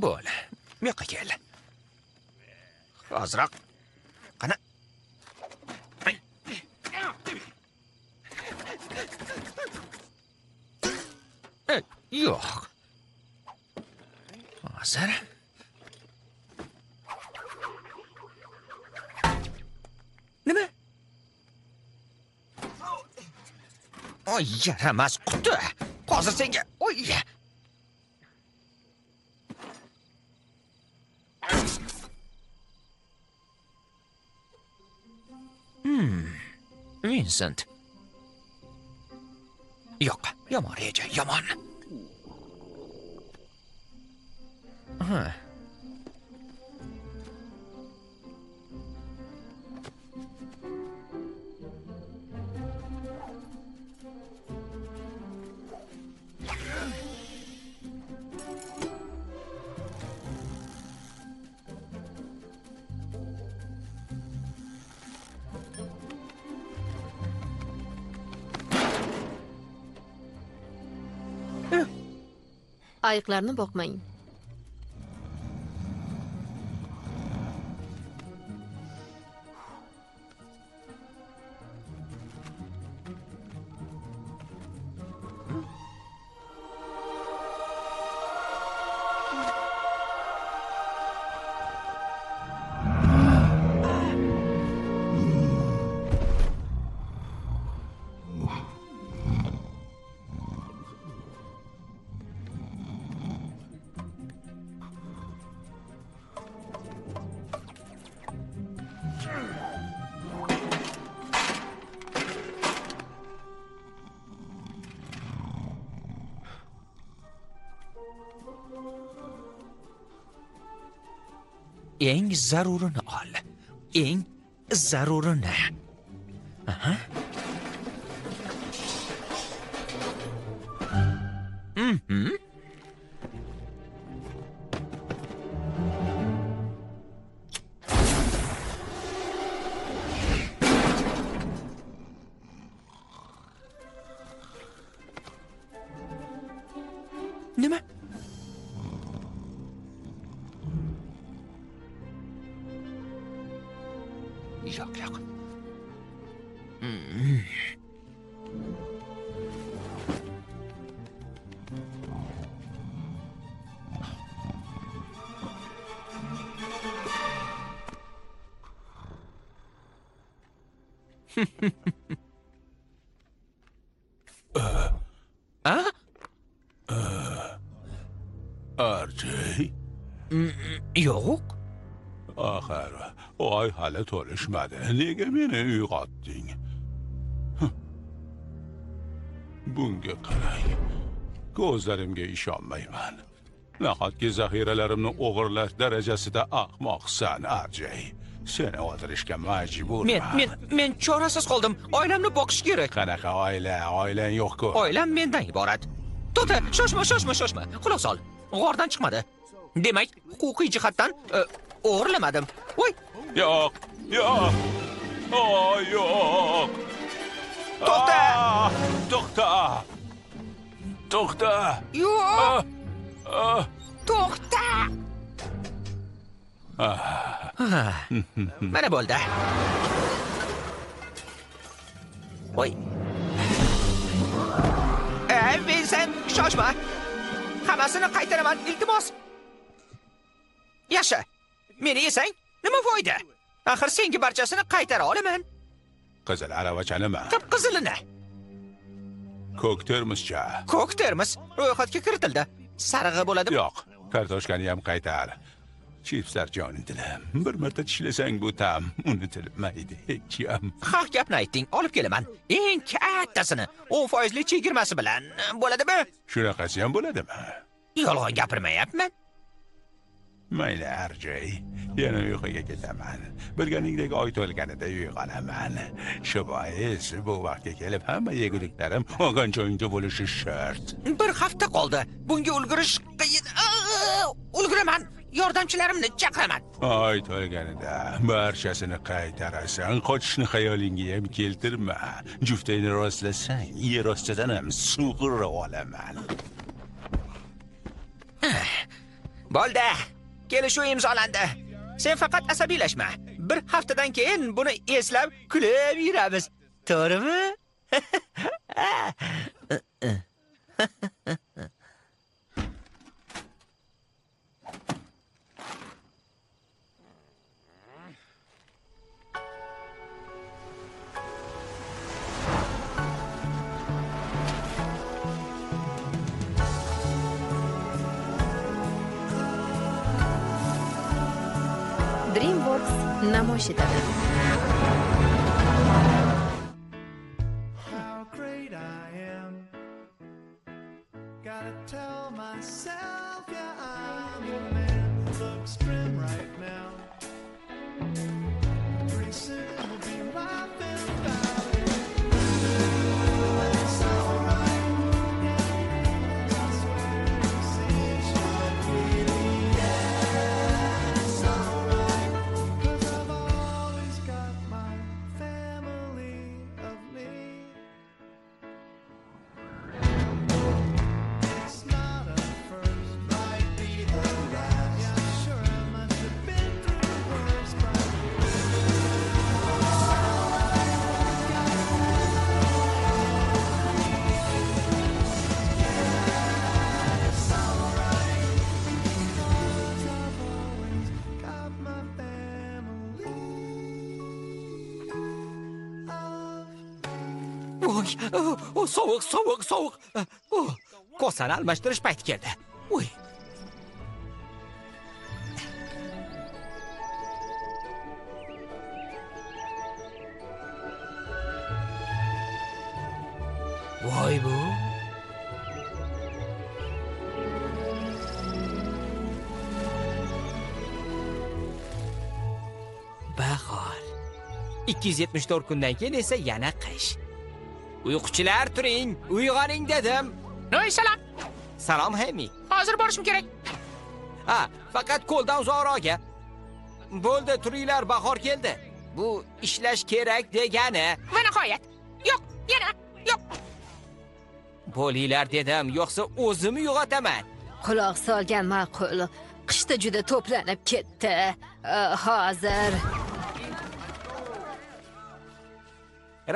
bo'ldi bu yoqqa kel hoziroq qani? Ey, yo'q. Hozir nima? Oy yaramas quti. Hozir senga Vincent. Yo'q, yomon reja, yomon. Ha. Ayiqlarni boqmang. Eng zarurini ol. Eng zarurini. Hali to'lishmadi. Nega meni uyg'otding? Bunga qarang. Ko'zlarimga ishonmayman. Nahotki zaxiralarimni o'g'irlash darajasida ahmoqsan, Arjey. Seni o'ldirishga majburman. Men men men chorasiz qoldim. Oilamni boqish kerak. Qanaqa oila? Oilang yo'q-ku. Oilam mendan iborat. To'xta, shoshma, shoshma, shoshma. Quloq sol. G'ordan chiqmadi. Demak, huquqiy jihatdan e, o'g'irlamadim. Voy, Yo'q, yo'q. O, yo'q. To'xta! To'xta! To'xta! yo'q, to'xta. Mana bo'ldi. Voy. Ey, Vincent, shoshma. Hammasini qaytaraman, iltimos. Yaxshi. Meni yesang, nima foyda? Axir senga barchasini qaytara olaman. Qizil aravachanimi? Qip-qizilini. Ko'k termoscha. Ko'k termos ro'yxatga kiritildi. Sarig'i bo'ladimi? Yo'q, kartoshkani ham qaytar. Chipslar jonim dilim. Bir marta tishlasang bu ta'm unutilmaydi hech ham. Haq gapni aytding, olib kelaman. Eng kattasini 10% chegirmasi bilan bo'ladimi? Shunaqasi ham bo'ladimi? Yolg'on gapirmayapman. Mayli, Arjay. Yana uyquga ketaman. Bilganingdek oy to'lganida uyg'onaman. Shu bois bu vaqtga kelib hamma yeguliklarim olgan joyingda bo'lishi shart. Bir hafta qoldi. Bunga ulgurish qiyin. Ulguraman. Yordamchilarimni chaqiraman. Oy to'lganida barchasini qaytarasan, qochishni xayolingga ham keltirma. Juftayni rostlasang, yer ostidan ham sug'urib olaman. Bo'ldi. Kelishuv imzolandi. Sen faqat asabiylashma. Bir haftadan keyin buni eslab kulib yuramiz. To'g'rimi? DreamWorks namoyish etadi. how. Gotta tell myself, yeah, sovuq, sovuq, sovuq. Oh, kosani almashtirish payti keldi. Voy. Voy bu. Bahor. 274 kundan keyin esa yana qish. Uyquchilar turing, uyg'oning dedim. Noy salom. Salom Hemi. Hozir borishim kerak. Ha, faqat qo'ldan uzoqroqga. Bo'ldi, turinglar, bahor keldi. Bu ishlash kerak degani. Va nihoyat. Yo'q, yana yo'q. Bo'linglar dedim, yo'qsa o'zim uyg'otaman. Quloq solgan ma'qul. Qishda juda to'planib ketdi. Uh, hozir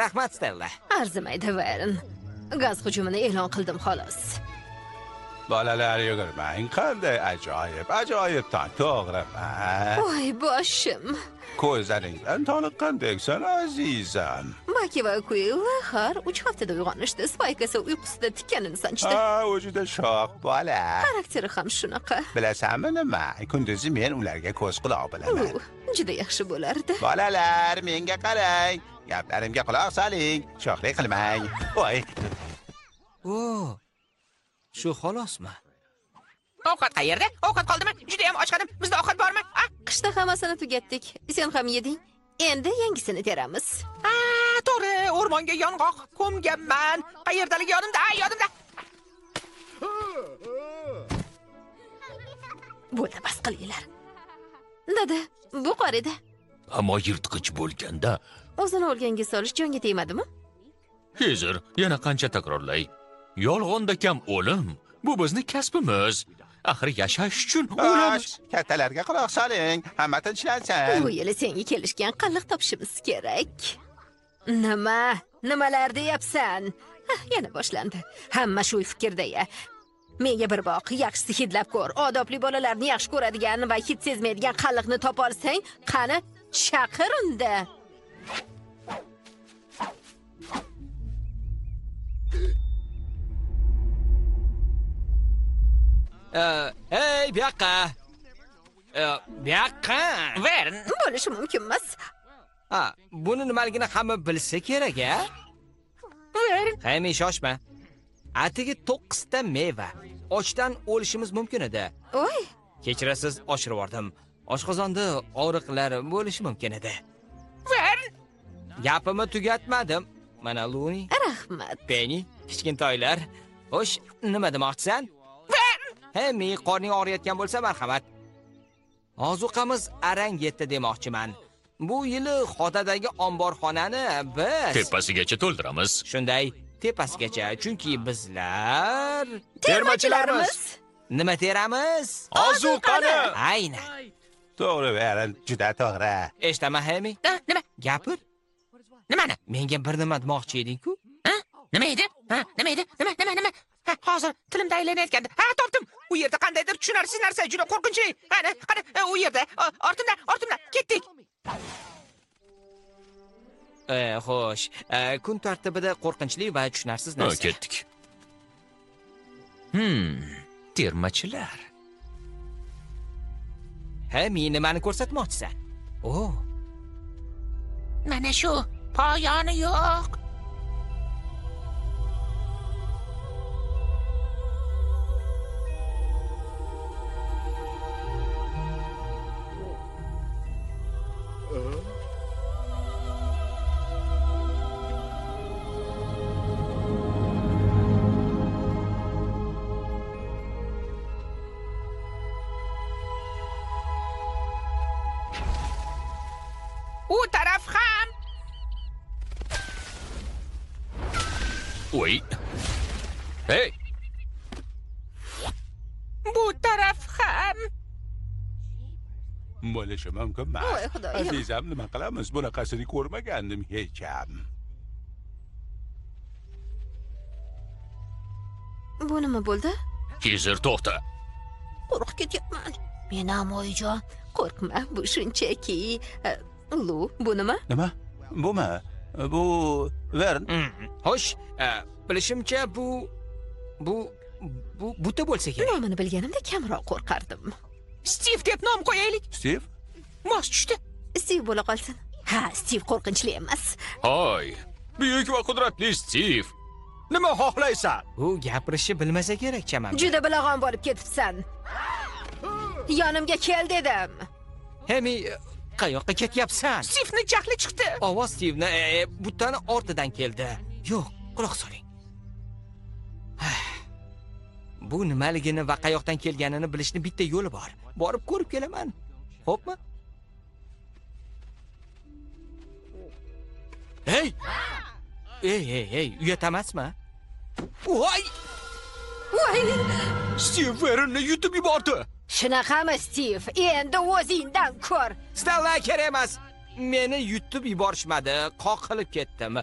Rahmat, Stella. arzimaydi Vern. Gaz hujumini e'lon qildim xolos. bolalar yugurmang qanday ajoyib ajoyibdan to'g'rimi Voy boshim. ko'zlaringdan toniqqandeksan azizam Maki va Quill har 3 haftada uyg'onishdi. Spike esa uyqusida tikkanini sanchdi. ha u juda sho'x bola Xarakteri ham shunaqa. bilasanmi nima kunduzi men ularga ko'z quloq bo'laman juda yaxshi bo'lardi. bolalar menga qarang gaplarimga quloq soling sho'xlik qilmang voy O, shu xolosmi? Ovqat qayerda? Ovqat qoldimi? Juda ham ochqadim. Bizda ovqat bormi? Ah, Qishda hammasini tugatdik. Sen ham yeding. Endi yangisini teramiz. ah, to'g'ri, o'rmonga yong'oq ko'mganman. Qayerdaligi yodimda, ah, yodimda. Bo'ldi, bas qilinglar. Dada, bu qor edi. Ammo yirtqich bo'lganda, O'zini o'lganga solish jonga tegmadimi? hezir yana qancha takrorlay. Yolg'onda kam o'lim. Bu bizni kasbimiz. Axir yashash uchun o'lamiz. Kattalarga quloq soling hamma tinchlansin Bu yili senga kelishgan qalliq topishimiz kerak. Nima? Nimalar deyapsan? Hah, yana boshlandi. Hamma shu fikrda-ya. Menga bir boq, yaxshisi hidlab ko'r. Odobli bolalarni yaxshi ko'radigan va hid sezmaydigan qalliqni topa olsang, qani chaqir unda. Ey, bu yoqqa. Bu yoqqa. Vern, Bo'lishi mumkin emas. Ha, buni nimaligini hamma bilsa kerak, a? Vern. Haymi shoshma. Atigi 9 ta meva. Ochdan o'lishimiz mumkin edi. Voy, Kechirasiz, oshirib yubordim. Oshqozonda og'riqlar bo'lishi mumkin edi. Vern. Gapimni tugatmadim. Mana Luni, rahmat. Penny, kichkintoylar. Xo'sh, nima demoqchisan? Hemi, qorning og'riyotgan bo'lsa marhamat. Ozuqamiz arang yetdi demoqchiman. Bu yili xotadagi omborxonani biz Tepasigacha to'ldiramiz. shunday tepasigacha, chunki bizlar Termachilarimiz. nima teramiz ozuqani aynan to'g'ri baron juda to'g'ri eshitaman hemi Ha, nima? Gapir. Nimani? Menga bir nima demoqchi eding-ku. Ha? Nima edi? Ha nima edi? Nima nima nima? Ha hozir tilimda aylanayotgandi ha topdim. U yerda qandaydir tushunarsiz narsa juda qo'rqinchli. Qani qani? Ha, u yerda. Ortimda ortimda. Ketdik. E, xo'sh. E, kun tartibida qo'rqinchli va tushunarsiz Ha, narsa ketdik. Hmm termachilar hemi nimani ko'rsatmoqchisan. O mana shu poyoni yo'q bo'lishi mumkin emas Voy, xudoyim. azizam nima qilamiz bunaqasini ko'rmagandim hech ham bu nima bo'ldi hizr to'xta qo'rqib ketyapman men amoyijon qo'rqma bu shunchaki lu bu nima nima bumi bu vern. Xo'sh e, bilishimcha bu bu bu buta bo'lsa kerak nomini bilganimda kamroq qo'rqardim stiv deb nom qo'yaylik stiv mos tushdi. Stiv bo'la qolsin. Ha stiv qo'rqinchli emas. Hoy buyuk va qudratli stiv. Nima xohlaysan? U gapirishni bilmasa kerak chamam. Juda bilag'on bo'lib ketibsan. Yonimga kel dedim. Hemi qayoqqa ketyapsan? Stivni jahli chiqdi. Ovoz stivni e, e, butani ortidan keldi. Yo'q quloq soling. Bu nimaligini va qayoqdan kelganini bilishni bitta yo'li bor. Borib ko'rib kelaman. Xo'pmi hey! Ey ey ey uyat emasmi voy! Voy! Stiv vernni yutib yubordi. Shunaqami stiv endi o'zingdan ko'r. Stella kerak emas. Meni yutib yuborishmadi qoqilib ketdim.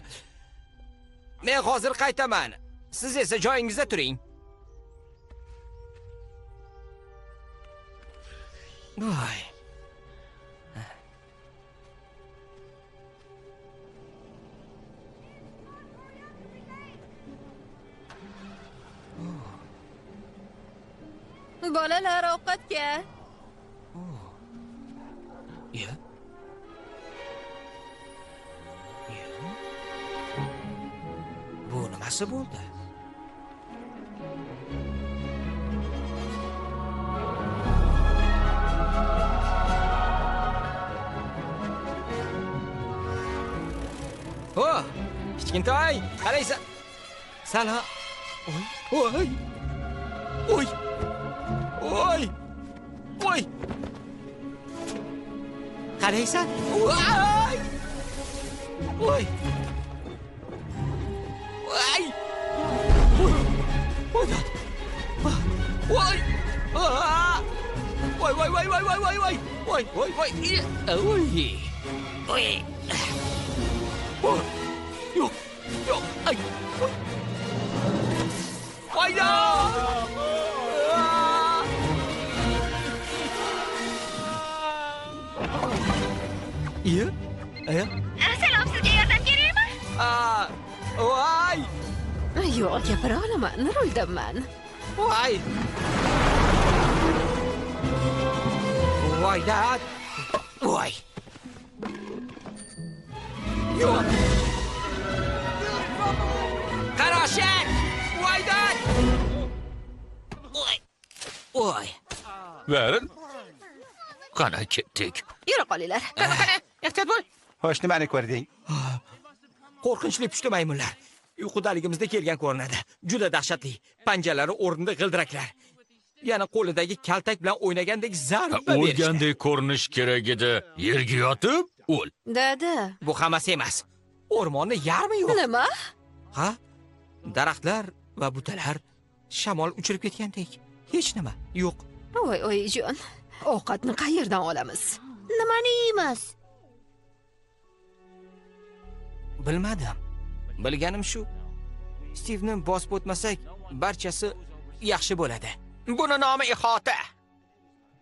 Men hozir qaytaman. Siz esa joyingizda turing. Voy bolalar ovqatga oh. Ya. Ya. Bu nimasi bo'ldi? Ho! kichkintoy, qaraysan. Salom. Oy. Oy. Qaraysan voy voy voy voy voy Ah! voy voy voy voy voy voy voy voy voy voy uy uy Oh, yo odia parola, ma non Roldan Man. Why? Why that? Why? You... Karashen! Why that? Why? Why? Verin. Kana ketdik. Yürü qolinglar. Kana kana, ehtiyot bo'l. ne bana ko'rding. Korkunçlu püştü maymunlar. Uyqudaligimizda kelgan ko'rinadi. Juda dahshatli. Panjalari o'rnida g'ildiraklar. Yana qo'lidagi kaltak bilan o'ynagandek zarba berishdi. o'lgandek ko'rinish kerak edi yerga yotib o'l dada Bu hammasi emas. O'rmonni yarmi yo'q. nima Ha? Daraxtlar va butalar shamol uchirib ketgandek. hech nima yo'q voy oyijon ovqatni qayerdan olamiz Nimani yeymiz? bilmadim bilganim shu stivni bosib o'tmasak barchasi yaxshi bo'ladi Buni nomi ihota.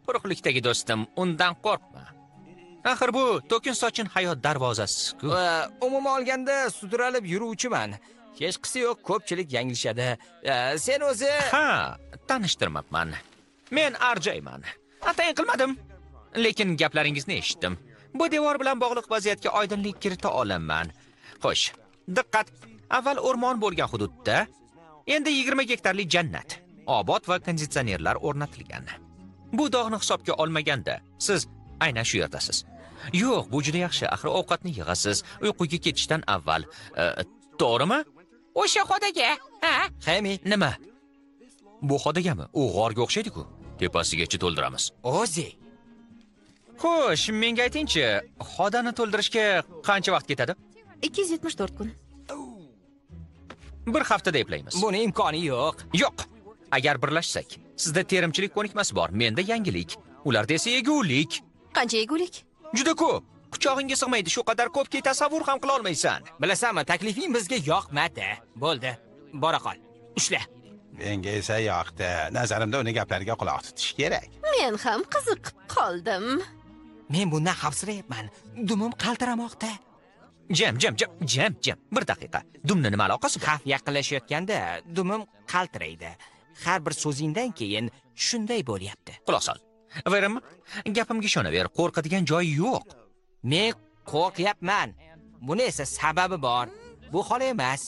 Quruqlikdagi do'stim, undan qo'rqma. Axir bu to'kin sochin hayot darvozasi-ku. Umuman olganda sudralib yuruvchiman hech qisi yo'q ko'pchilik yanglishadi Э, sen o'zi Ha, tanishtirmabman. Men Arjayman. Atayin qilmadim. Lekin gaplaringizni eshitdim. Bu devor bilan bog'liq vaziyatga oydinlik kirita olaman. Xo'sh, diqqat. Avval o'rmon bo'lgan hududda endi 20 gektarlik jannat. Obod va konditsionerlar o'rnatilgan. Bu dog'ni hisobga olmaganda siz aynan shu yerdasiz. Yo'q, bu juda yaxshi. Axir ovqatni yig'asiz uyquga ketishdan avval. E, To'g'rimi? O'sha xodaga. Ha? Xemi Nima? Bu xodagami? U g'orga o'xshaydi-ku. Tepasigacha to'ldiramiz. o'zi Xo'sh, menga aytingchi, xodani to'ldirishga qancha vaqt ketadi? 274 kun Bir haftada eplaymiz. buni imkoni yo'q Yo'q. Agar birlashsak, sizda terimchilik ko'nikmasi bor, menda yangilik. Ularda esa yegulik. qancha yegulik Juda ko'p. Quchog'ingga sig'maydi, shu qadar ko'pki tasavvur ham qila olmaysan. bilasanmi taklifing bizga yoqmadi bo'ldi bora qol ushla menga esa yoqdi nazarimda uni gaplariga quloq tutish kerak men ham qiziqib qoldim men bundan xavfsirayapman dumim qaltiramoqda Jam, jam, jam, jam, jam. Bir daqiqa. Dumni nima aloqasi bor? xavf yaqinlashayotganda dumim qaltiraydi har bir so'zingdan keyin shunday bo'lyapti Quloq sol. Verim, gapimga ishonaver, qo'rqadigan joyi yo'q. men qo'rqyapman buni esa sababi bor bu hol emas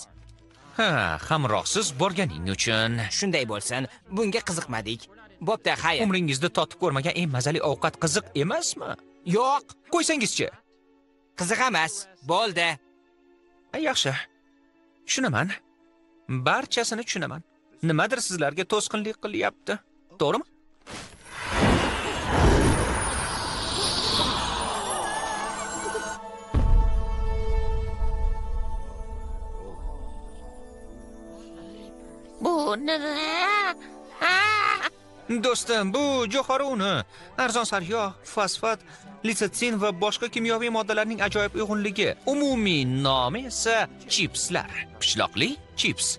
Ha, hamrohsiz borganing uchun. shunday bo'lsin bunga qiziqmadik bo'pti xayr Umringizda totib ko'rmagan eng mazali ovqat qiziq emasmi? yo'q Qo'ysangizchi. qiziq emas bo'ldi Ha, Yaxshi. Tushunaman. Barchasini tushunaman. Nimadir sizlarga to'sqinlik qilyapti. To'g'rimi? Bu nima? Ha? Do'stim, bu jo'xori uni, arzon sariyog', fosfat, litotsin va boshqa kimyoviy moddalarning ajoyib uyg'unligi. Umumiy nomi esa chipslar. Pishloqli chips.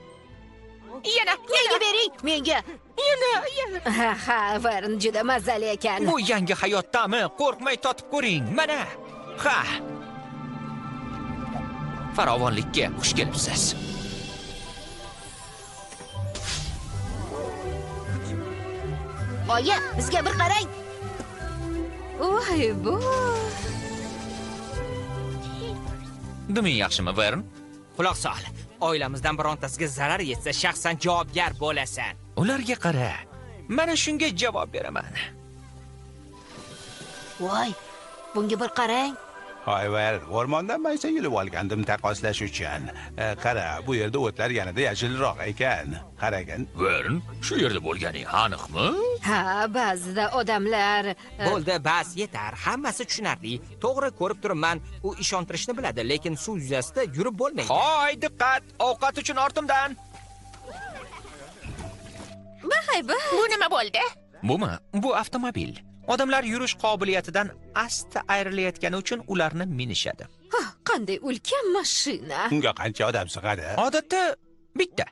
Yana, Menga bering, menga. yana, yana. ha ha varn juda mazali ekan Bu yangi hayot ta'mi. Qo'rqmay totib ko'ring. Mana. Ha. Farovonlikka xush kelibsiz. Oyi, bizga bir qarang. Voy bu Duming yaxshimi, Vern? quloq sol oilamizdan birontasiga zarar yetsa shaxsan javobgar bo'lasan Ularga qara. Mana shunga javob beraman. Voy, bunga bir qarang. Hoyver o'rmondan maysa yulib olgandim taqqoslash uchun E, qara bu yerda o'tlar yanada yashilroq ekan qaragin Vern, shu yerda bo'lganing aniqmi? ha ba'zida odamlar e, bo'ldi bas yetar hammasi tushunarli to'g'ri ko'rib turibman u ishontirishni biladi lekin suv yuzasida yurib bo'lmaydi Hoy, diqqat! Ovqat uchun ortimdan. bahay ba Bu nima bo'ldi? Bumi? Bu avtomobil. Odamlar yurish qobiliyatidan asta ayrilayotgani uchun ularni minishadi. Ah, qanday ulkan mashina unga qancha odam sig'adi Odatda bitta.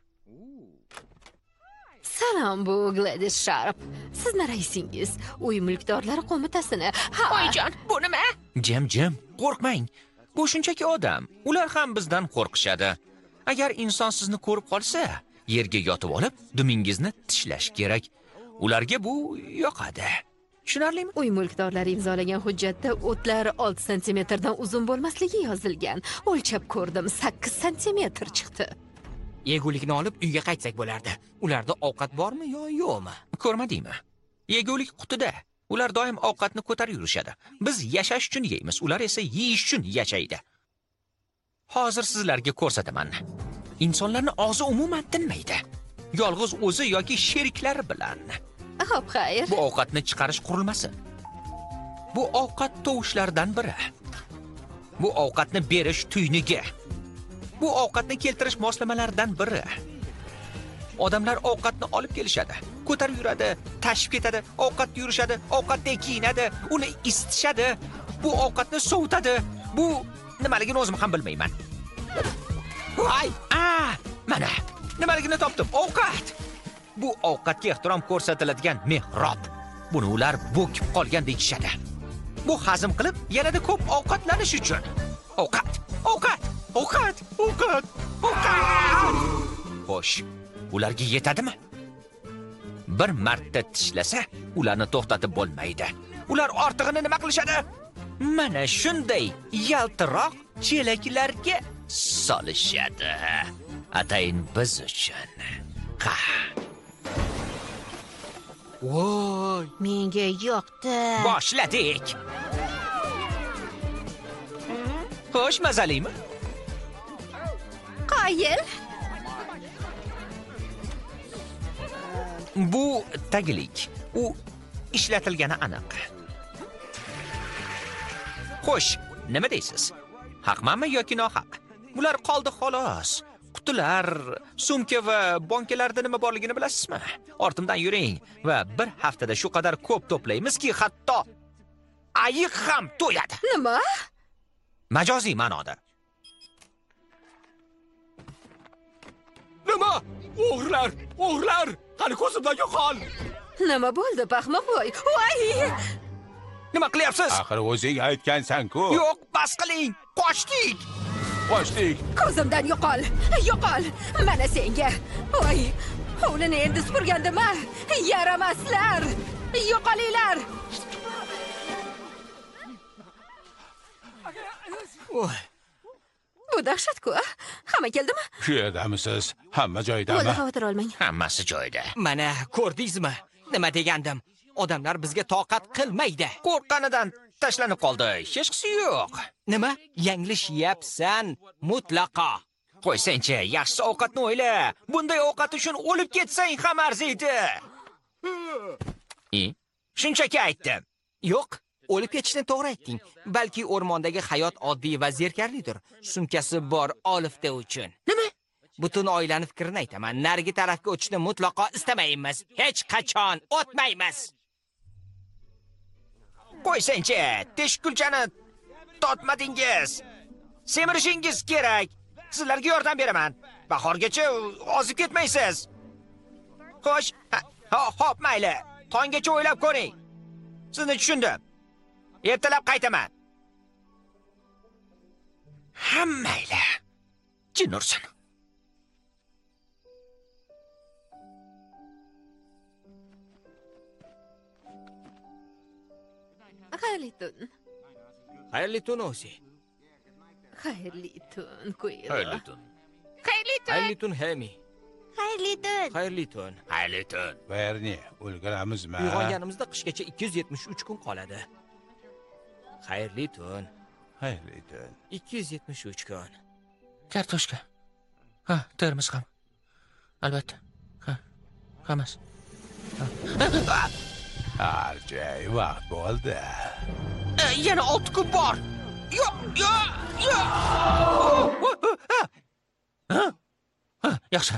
salom bu gladis sharp sizni raisingiz uy mulkdorlari qo'mitasini ha Oyijon, bu nima? Jim, jim, qo'rqmang. Bu shunchaki odam. Ular ham bizdan qo'rqishadi. Agar inson sizni ko'rib qolsa, yerga yotib olib, dumingizni tishlash kerak. Ularga bu yoqadi. Tushunarlimi? uy mulkdorlari imzolagan hujjatda o'tlar 6 santimetrdan uzun bo'lmasligi yozilgan o'lchab ko'rdim 8 santimetr chiqdi yegulikni olib uyga qaytsak bo'lardi ularda ovqat bormi yo yo'qmi Ko'rmadingmi? Yegulik qutida. Ular doim ovqatni ko'tarib yurishadi. Biz yashash uchun yeymiz, ular esa yeyish uchun yashaydi. Hozir sizlarga ko'rsataman. Insonlarni og'zi umuman tinmaydi. Yolg'iz o'zi yoki sheriklari bilan. Ah, ho'p xayr Bu ovqatni chiqarish qurilmasi. Bu ovqat tovushlardan biri. Bu ovqatni berish tuyniga Bu ovqatni keltirish moslamalaridan biri. odamlar ovqatni olib kelishadi ko'tarib yuradi tashib ketadi ovqatni yurishadi ovqatdan kiyinadi uni isitishadi bu ovqatni sovutadi bu nimaligini o'zim ham bilmayman voy a mana nimaligini topdim ovqat bu ovqatga ehtirom ko'rsatiladigan mehrob buni ular bo'kib qolgan deyishadi. Bu hazm qilib yanada ko'p ovqatlanish uchun. Ovqat ovqat ovqat ovqat ovqat! Xo'sh ularga yetadimi? Bir marta tishlasa ularni to'xtatib bo'lmaydi. Ular ortig'ini nima qilishadi? Mana shunday yaltiroq chelaklarga solishadi. Atayin biz uchun. Qa voy. Menga yoqdi. boshladik. Xo'sh mazalimi? Qoyil. Bu taglik. U ishlatilgani aniq. Xo'sh nima deysiz? Haqmanmi yoki nohaq? Bular qoldi xolos qutilar sumka va bonkalarda nima borligini bilasizmi? Ortimdan yuring va bir haftada shu qadar ko'p to'playmizki hatto ayiq ham to'yadi. Nima? Majoziy ma'noda. Nima? O'g'rilar o'g'rilar! Qani ko'zimdagi qon! Nima bo'ldi baxmaboy voy! Nima qilyapsiz? Axir o'zing aytgansan-ku. Yo'q bas qiling. Qochdik qochdik ko'zimdan yo'qol yo'qol. Mana senga. Voy hovlini endi supurgandima? Yaramaslar. Yo'qolinglar. Voy. Bu dahshatku hamma keldimi? Shu yerdamisiz hamma bo'ldi joydami xavotir olmang. Hammasi joyida mana ko'rdingizmi? Nima degandim? Odamlar bizga toqat qilmaydi. Qo'rqqanidan tashlanib qoldi. Hech qisi yo'q. Nima? Yanglishyapsan mutlaqo qo'ysangchi yaxshisi ovqatni o'yla. Bunday ovqat uchun o'lib ketsang ham arziydi. E shunchaki aytdim. Yo'q o'lib ketishni to'g'ri aytding. Balki o'rmondagi hayot oddiy va zerkarlidir sumkasi bor olifta uchun. Nima? Butun oilani fikrini aytaman. Narigi tarafga o'tishni mutlaqo istamaymiz. Hech qachon o'tmaymiz qo'ysangchi teshikkulchani totmadingiz. Semirishingiz kerak. Sizlarga yordam beraman. Bahorgacha ozib ketmaysiz. Xo'sh ha- hop mayli. Tonggacha o'ylab ko'ring. Sizni tushundim. Ertalab qaytaman. Ha mayli. Jin ursin xayrli tun xayrli tun o'zi xayrli tun kuyo xayrli tun xayrli tun hemi Xayrli tun. xayrli tun xayrli tun berni uyg'onganimizda qishgacha 273 kun qoladi. Xayrli tun xayrli tun 273 kun. Kartoshka. Ha termiz ham. Albatta. Ha hammasi. Har joy vaqt bo'ldi yana olti kun bor yo yo yo yaxshi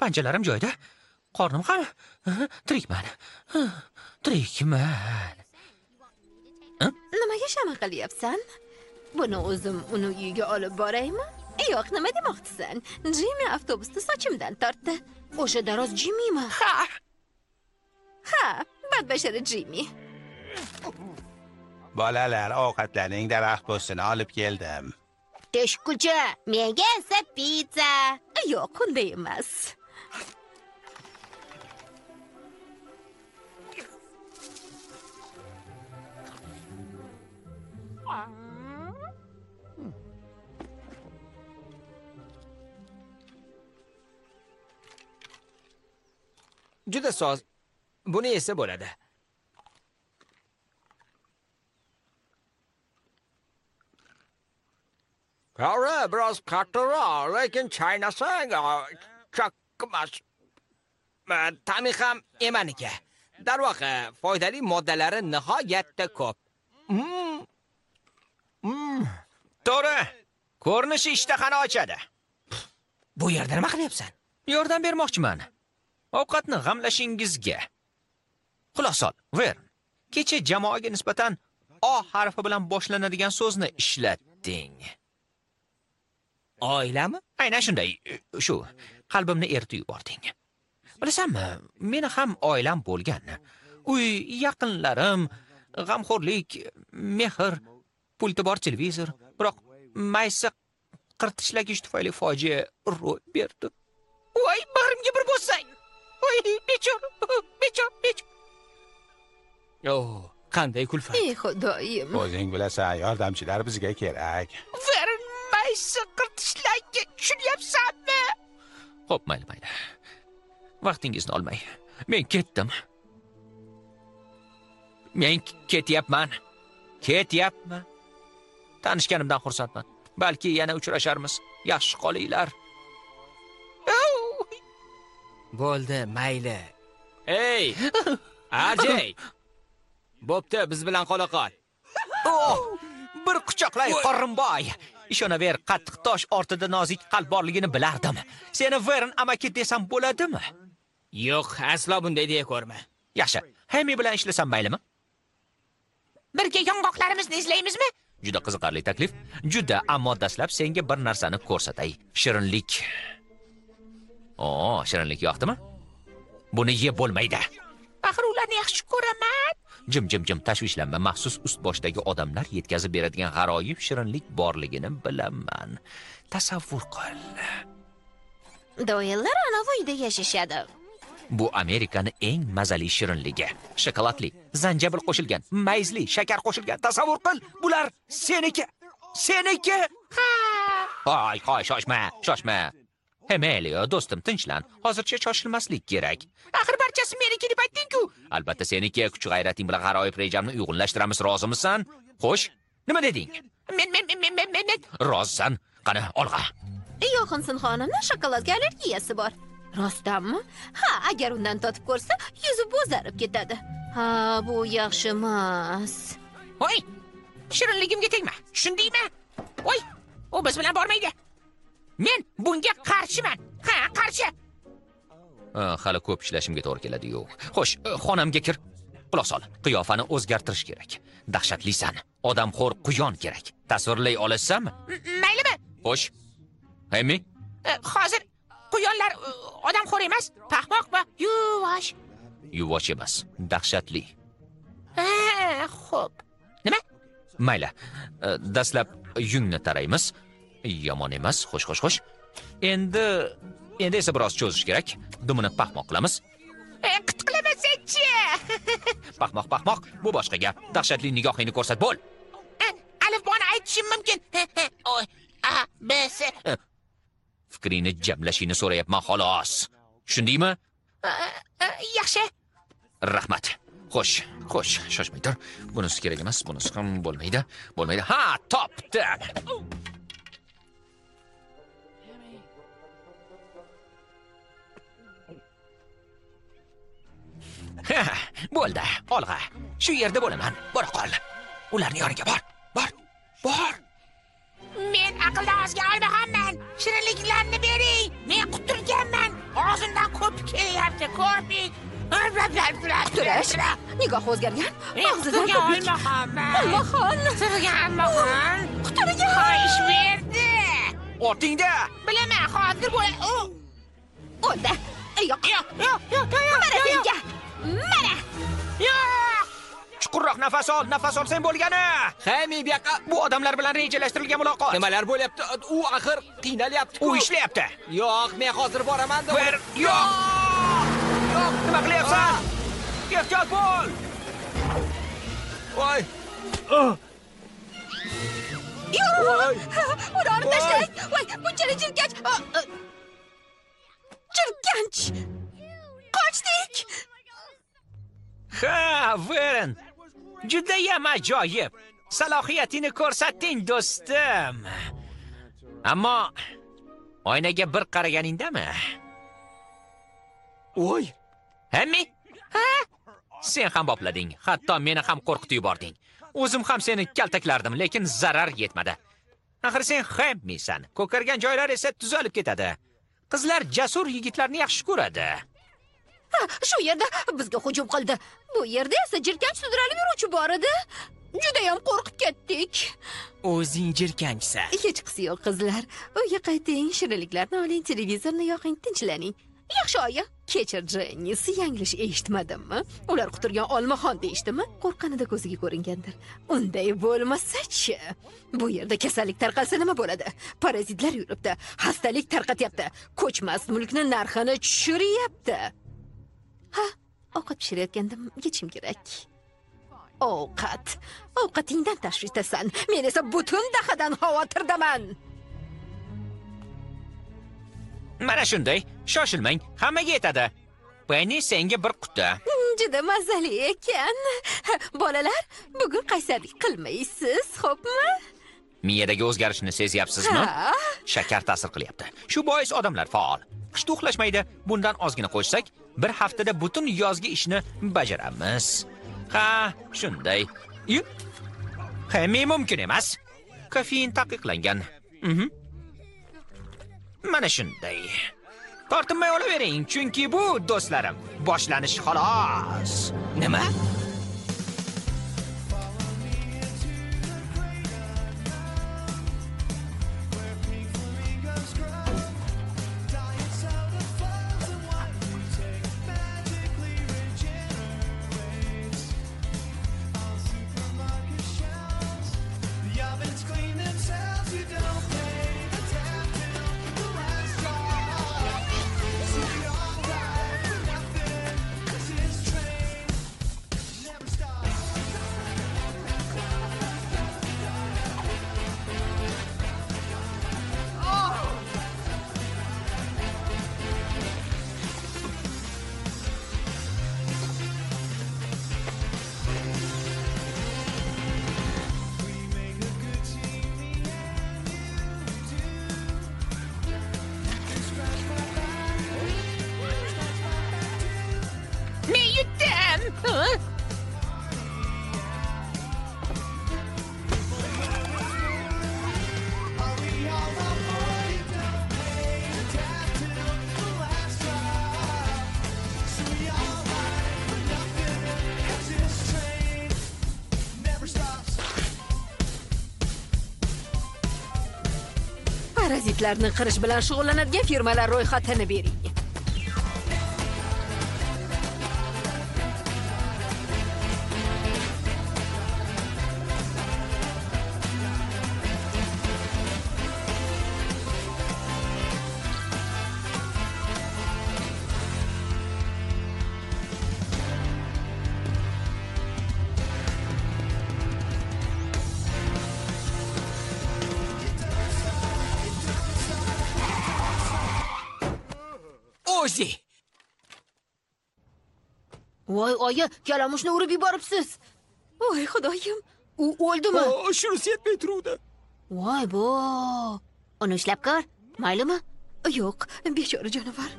panjalarim joyida qornim ham Ha, tirikman tirikman nimaga shama qilyapsan buni o'zim uni uyiga olib boraymi yo'q nima demoqchisan jimmi avtobusda sochimdan tortdi. O'sha daroz jimmimi ha! Ha بد بشر جیمی. بالا لر آقت لر در اخت باستن آلب گلدم دش کجا میگه سه پیزا یا کنده ایماز جده ساز buni esa bo'ladi qora biroz qattiqroq lekin chaynasang e, chakmas e, ta'mi ham emaniki Darvoqa, e, foydali moddalari nihoyatda ko'p. Mm. to'g'ri. Ko'rinishi ishtahani ochadi. Bu yerda nima qilyapsan? Yordam bermoqchiman. Ovqatni g'amlashingizga. Xulosa ol, Ver. Kecha jamoaga nisbatan O harfi bilan boshlanadigan so'zni ishlatding. Oilami? Aynan shunday, shu qalbimni eritib yubording. Bilasanmi, meni ham oilam bo'lgan. Uy, yaqinlarim, g'amxo'rlik, mehr, pulti bor televizor, biroq maysa qirtishlagish tufayli fojia ro'y berdi. Voy, bag'rimga bir bo'lsang. Voy, bechor, bechor, bechor. Oh, qanday kulfat. ey xudoyim o'zing bilasan yordamchilar bizga kerak Ver maysa qirtishlagiga tushunyapsanmi? Xo'p, mayli, mayli. Vaqtingizni olmay. Men ketdim. Men ketyapman. Ketyapman. Tanishganimdan xursandman. Balki yana uchrasharmiz. Yaxshi qolinglar. Bo'ldi, mayli. Ey! Arjay! Bo'pti, biz bilan qola qol. Oh! Bir quchoqlay qorinboy. Ishonaver, qattiq tosh ortida nozik qalb borligini bilardim. Seni Vern amaki desam bo'ladimi? Yo'q, aslo bunday deya ko'rma. Yaxshi. Hemi bilan ishlasam maylimi? Birga yong'oqlarimizni izlaymizmi? Juda qiziqarli taklif. Juda, ammo dastlab senga bir narsani ko'rsatay. Shirinlik. O, shirinlik yoqdimi? Buni yeb bo'lmaydi. Axir ularni yaxshi ko'raman. Jim jim jim tashvishlanma. Maxsus ust boshdagi odamlar yetkazib beradigan g'aroyib shirinlik borligini bilaman. Tasavvur qil. Doyellar ana uyda yashashadi. Bu Amerikani eng mazali shirinligi. Shokoladli, zanjabil qo'shilgan, mayzli, shakar qo'shilgan. Tasavvur qil, bular seniki. Seniki. Hoy, hoy, shoshma, shoshma. Hemelio, do'stim, tinchlan. Hozircha shoshilmaslik kerak. Axir barchasi meniki deb aytding-ku. Albatta seniki kuch g'ayrating bilan g'aroyib rejamni uyg'unlashtiramiz, rozimisan? Xo'sh, nima deding? Men men men men men men Rozisan. Qani, olg'a. yo'qinsin xonimni shokoladga allergiyasi bor rostdanmi ha agar undan totib ko'rsa yuzi bo'zarib ketadi ha bu yaxshi emas Voy! Shirinligimga tegma. Tushundingmi? Voy! U biz bilan bormaydi. Men bunga qarshiman. Ha, qarshi. Ha, hali ko'p ishlashimga to'g'ri keladi-yu. Xo'sh, e, xonamga kir. Quloq sol. Qiyofani o'zgartirish kerak. Dahshatlisan. Odamxo'r quyon kerak. Tasvirlay olasanmi? Maylimi? Xo'sh. Hemi, E, Hozir quyonlar e, odamxo'r emas, paxmoq va yuvosh. yuvosh emas, dahshatli. Ha, xo'p. Nima? Mayli. Dastlab yungni taraymiz. Yomon emas. Xo'sh, xo'sh, xo'sh. Endi endi esa biroz cho'zish kerak. Dumini paxmoq qilamiz. E, Qitqilamasanchi. Paxmoq, paxmoq. Bu boshqa gap. Dahshatli nigohingni ko'rsat bo'l. E, Alifboni aytishim mumkin. Oy, A, B, S. Fikringni jamlashingni so'rayapman xolos. Tushundingmi? E, e, Yaxshi. Rahmat. Xo'sh, xo'sh, shoshmay tur. Bunisi kerak emas, bunisi ham bo'lmaydi. Bo'lmaydi. Ha, topdim. Ha, Bo'ldi. Olg'a. Shu yerda bo'laman. Bora qol. Ularning yoniga bor. Bor. Bor. Men aqldan ozga olmaganman. Shirinliklarni bering. Men quturganman. Og'zimdan ko'p kelyapti, ko'ping. Quturash nigohi o'zgargan og'zidan ko'pik olmaxon quturagan Xohish berdi. Ortingda. Bilaman, hozir bo'la. O'ldi yo'q Yo'q, yo'q, yo'q, yo'q, mana yo'q, yo'q, yo'q. Chuqurroq nafas ol, nafas olsang bo'lgani. Hemi bu yoqqa Bu odamlar bilan rejalashtirilgan muloqot. nimalar bo'lyapti? U axir qiynalyapti-ku. U ishlayapti. Yo'q, men hozir boraman. Bir yo'q. Yo'q, nima qilyapsan? Ehtiyot bo'l. Voy. uni olib tashlang voy bunchalik jirkanch jirkanch qochdik Ha, Veren. Judayam ajoyib. Salohiyatingni ko'rsatding, do'stim. Ammo oynaga bir qaraganingdami? Voy. Hammi? Ha? Sen ham boplading. Hatto meni ham qo'rqitib yubording. O'zim ham seni kaltaklardim, lekin zarar yetmadi. Axir sen hammisan. Ko'kargan joylar esa tuzalib ketadi. Qizlar jasur yigitlarni yaxshi ko'radi. Shu yerda bizga hujum qildi. Bu yerda esa jirkanch sudralib yuruvchi bor edi. Judayam qo'rqib ketdik. O'zing jirkanchsa. Hechqisi yo'q qizlar. Uyga qayting, shirinliklarni oling, televizorni yoqing, tinchlaning. Yaxshi oyi, kechir Jennis, yanglish eshitmadimmi? Ular quturgan olmaxon deyishdimi? Qo'rqqanida ko'ziga ko'ringandir. Unday bo'lmasa-chi? Bu yerda kasallik tarqalsa nima bo'ladi? Parazitlar yuribdi, xastalik tarqatyapti, ko'chmas mulkni narxini tushiryapti. Ha, ovqat pishirayotganda yechim kerak. Ovqat. Ovqatingdan tashvishdasan. Men esa butun dahadan xavotirdaman. Mana shunday, shoshilmang, hammaga yetadi. Penny senga bir quti. Juda mazali ekan. Bolalar, bugun qaysarlik qilmaysiz, xo'pmi? Miyadagi o'zgarishni sezyapsizmi? Ha? Shakar ta'sir qilyapti. Shu bois odamlar faol. Qishda uxlashmaydi. Bundan ozgina qo'shsak, bir haftada butun yozgi ishni bajaramiz. Ha, shunday. hamma Ha, mumkin emas. Kofein taqiqlangan. Mhm. Mana shunday. Tortinmay olavering, chunki bu do'stlarim boshlanish xolos. Nima? Parazitlarni qirish bilan shug'ullanadigan firmalar ro'yxatini bering. Oyi, kalamushni urib yuboribsiz. Voy, xudoyim. U o'ldimi? Shunisi yetmay turuvdi. Voy, bu. Uni ushlab ko'r. Maylumi? Yo'q, bechora jonivor.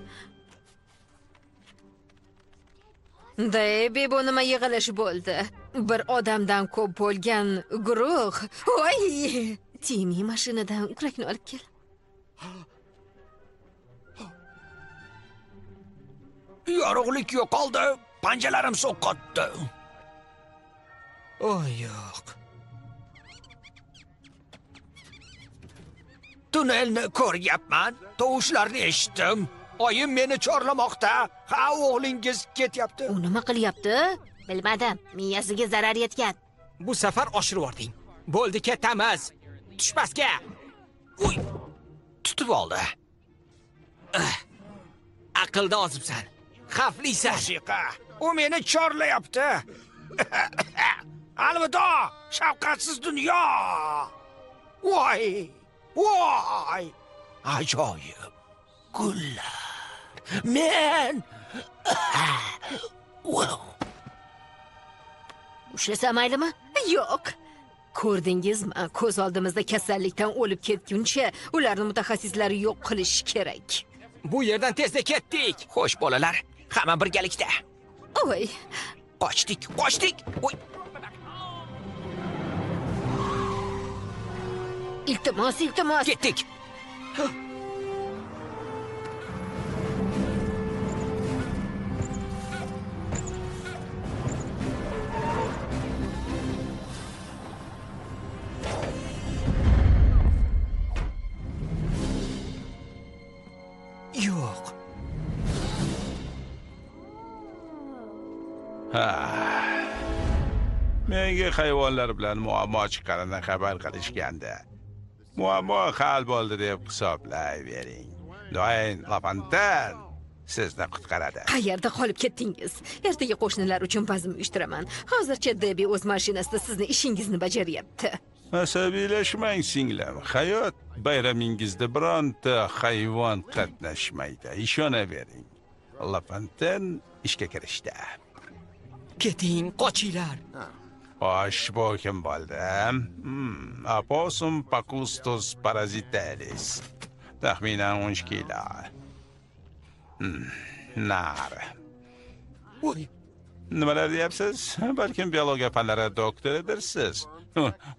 Debi, bu nima yig'ilish bo'ldi? Bir odamdan ko'p bo'lgan guruh. Voy! Timi mashinadan kurakni olib kel. Yorug'lik yo'qoldi. Panjalarim so'qqotdi. O, yo'q. Tunnelni ko'ryapman. Tovushlarni eshitdim. Oyim meni chorlamoqda. Ha, o'g'lingiz ketyapti. U nima qilyapti? Bilmadim. Miyasiga zarar yetgan. Bu safar oshirib yubording. Bo'ldi, ketamiz. Tush pastga. Uy. Tutib oldi. Aqlda ozibsan. Xavflisan. Musiqa. U meni chorlayapti. Alvido, shafqatsiz dunyo. Voy! Voy! Ajoyib. Gullar. Men Wow. Ushlasa maylimi? Yo'q. Ko'rdingizmi? Ko'z oldimizda kasallikdan o'lib ketguncha ularni mutaxassislari yo'q qilish kerak. Bu yerdan tezda ketdik. Xo'sh bolalar, hamma birgalikda. Voy, Qochdik, qochdik. Uy. iltimos, iltimos. Ketdik. Ha. Menga hayvonlar bilan muammo chiqqanidan xabar qilishganda. Muammo hal bo'ldi deb hisoblayvering. Doin Lapantan sizni qutqaradi. qayerda qolib ketdingiz ertaga qo'shnilar uchun bazm uyushtiraman hozircha debi o'z mashinasida sizni ishingizni bajaryapti Asabiylashmang singlim. Hayot bayramingizda bironta hayvon qatnashmaydi. Ishonavering. Lapantan ishga kirishdi. Keting qochinglar Xo'sh, bu kim bo'ldi? Hmm, Apossum pacustus parasitalis. Taxminan 10 kilo. Hmm, nar. voy Nimalar deyapsiz? Balkim biologiya fanlari doktoridirsiz.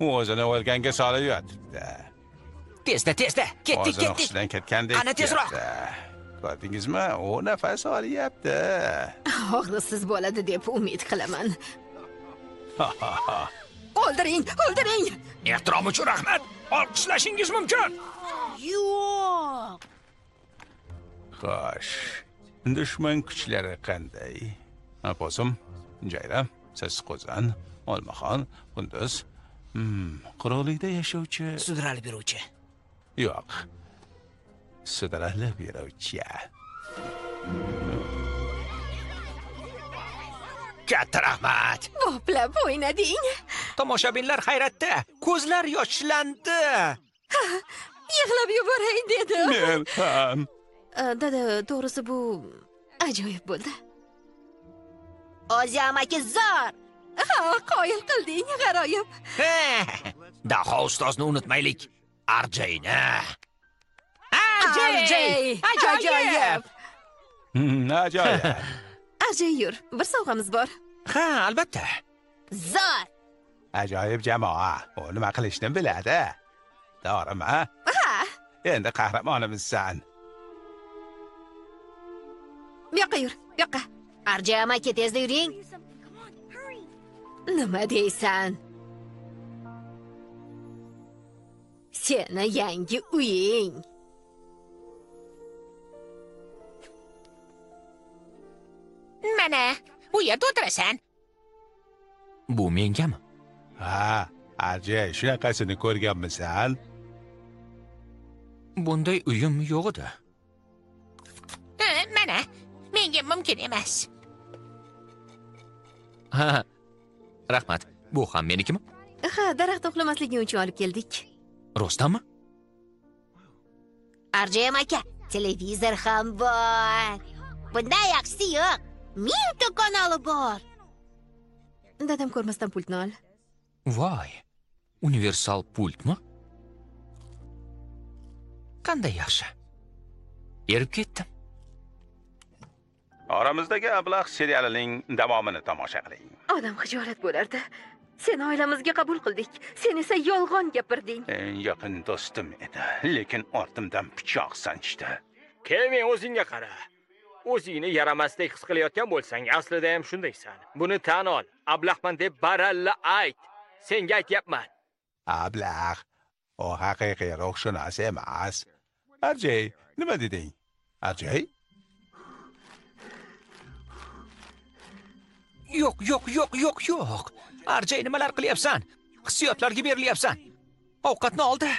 U o'zini o'lganga solib yotibdi. Tezda, tezda. Ketdik, O'zini ketdik. hushidan ketgandek. Ana tezroq. Ko'rdingizmi? U nafas olyapti. og'risiz bo'ladi deb umid qilaman o'ldiring o'ldiring Ehtirom uchun rahmat. Olqishlashingiz mumkin. yo'q Xo'sh. Dushman kuchlari qanday? Apossum, Jayra, siz qo'zan, Olmaxon, Qunduz. Hmm, quruqlikda yashovchi sudralib beruvchi yo'q. Sudralib yuruvchi. Katta rahmat. boplab o'ynading Tomoshabinlar hayratda, ko'zlar yoshlandi. yig'lab yuboray dedim Men ham dada to'g'risi bu ajoyib bo'ldi ozi amaki zor ha qoyil qilding g'aroyib Daho ustozni unutmaylik. Arjayni. Arjay! ajoyib Hmm, ajoyib. arjay yur bir sovg'amiz bor Ha, albatta. zor Ajoyib jamoa. U nima qilishni biladi. To'g'rimi? ha Endi qahramonimizsan. bu yoqqa yur bu yoqqa arjay amaki tezda yuring nima deysan seni yangi uying Mana, bu yerda o'tirasan. Bu mengami? Ha, Ajay, shunaqasini ko'rganmisan? Bunday uyim yo'q edi. Ha, mana, menga mumkin emas. Ha. Rahmat. Bu ham menikimi? ha daraxt to'qlamasliging uchun olib keldik Rostdanmi? arjay amaki televizor ham bor bundan yaxshisi yo'q mingta kanali bor dadam ko'rmasdan pultni ol Voy. Universal pultmi? Qanday yaxshi. Erib ketdim. Oramizdagi ablah serialining davomini tomosha qiling. odam xijolat bo'lardi seni oilamizga qabul qildik sen esa yolg'on gapirding Eng yaqin do'stim edi, lekin ortimdan pichoq sanchdi. Kevin o'zingga qara. O'zingni yaramasdek his qilayotgan bo'lsang, aslida ham shundaysan. Buni tan ol. Ablahman deb baralla ayt. Senga aytyapman. Ablah, o haqiqiy ruhshunos emas. Ajay, nima deding? Ajay? Yo'q, yo'q, yo'q, yo'q, yo'q. Arjay nimalar qilyapsan? Hissiyotlarga berilyapsan. Ovqatni oldi.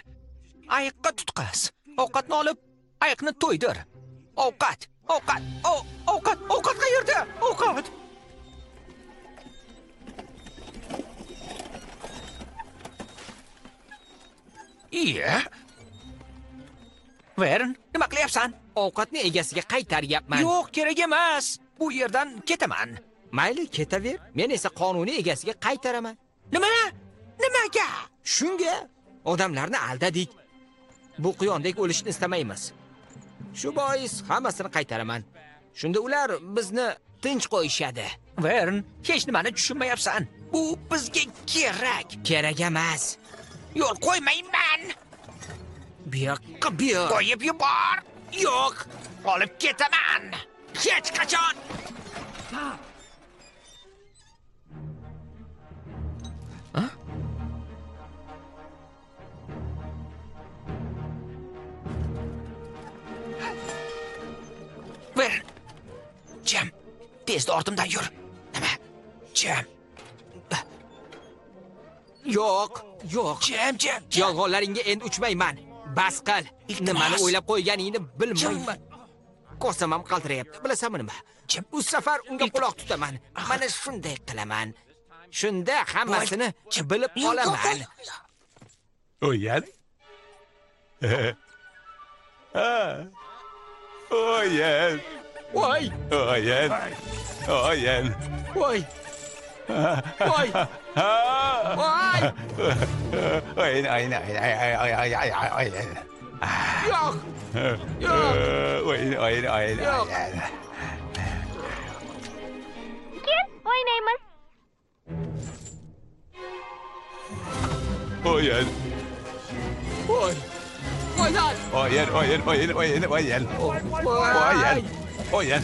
Ayiqqa tutqaz. Ovqatni olib, ayiqni to'ydir. Ovqat, ovqat, ovqat, ovqat qayerda? Ovqat. Iya. Vern, nima qilyapsan? ovqatni egasiga qaytaryapman Yo'q, kerak emas. Bu yerdan ketaman. mayli ketaver men esa qonuniy egasiga qaytaraman Nima? Nimaga? shunga odamlarni aldadik bu quyondek o'lishni istamaymiz shu bois hammasini qaytaraman shunda ular bizni tinch qo'yishadi Vern, hech nimani tushunmayapsan. Bu bizga kerak. kerak emas Yo'l qo'ymayman. bu yoqqa bu yoq Qo'yib yubor. Yo'q, olib ketaman. Hech qachon. Vern. Jim, tezda ortimdan yur. Nima? jim yo'q yo'q jim jim yolg'onlaringga endi uchmayman bas qil. Nimani o'ylab qo'yganingni bilmayman ko'rsam ham qaltirayapti bilasanmi nima? Jim. bu safar unga quloq tutaman. Mana shunday qilaman. Shunda hammasini bilib olaman O'yin. Ha. O'yin. voy O'yin. O'yin. voy voy Ha. voy O'yin, o'yin, o'yin, o'yin, o'yin, o'yin, o'yin. yo'q yo'q O'yin, o'yin, o'yin, Yo'q. o'yin. Oynaymiz. O'yin. voy voydan Hayır. Hayır, hayır, hayır, hayır, hayır. Hayır. Hayır. Kite.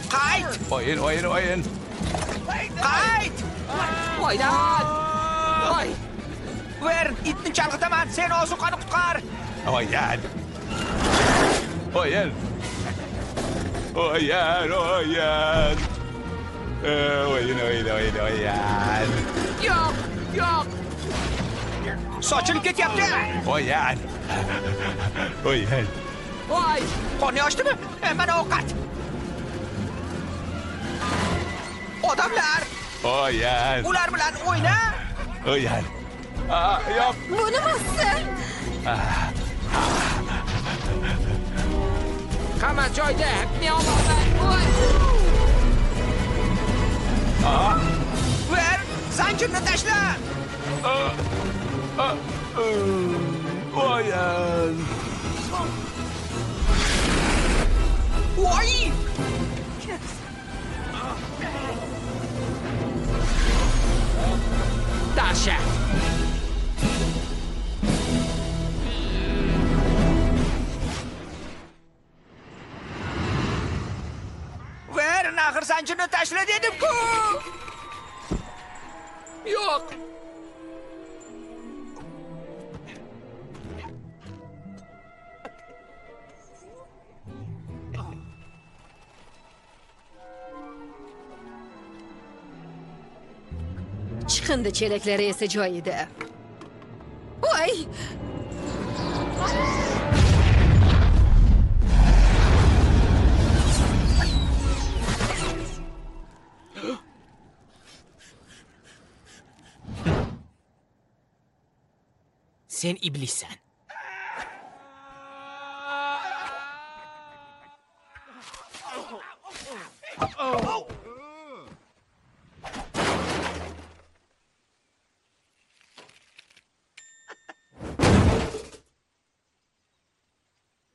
Hayır, hayır, hayır. Kite. Hayır. Hayır. Ver, itini çalgıtaman. Sen olsun kanı kutkar. Hayır. Hayır. Hayır, hayır. Hayır, hayır, hayır, hayır. Yok, yok. Saçılık et yaptı. Hayır. Voy qorni ochdimi E, mana ovqat odamlar O'yin. ular bilan o'yna O'yin. Ah, yo'q. Bu nimasi? hamma joyda me'morlar voy ver zanjirni tashla O'yin. voy dahshat ver naxir zanjirni tashla dedim-ku yo'q Chiqindi chelaklari esa joyida. Voy! sen iblissan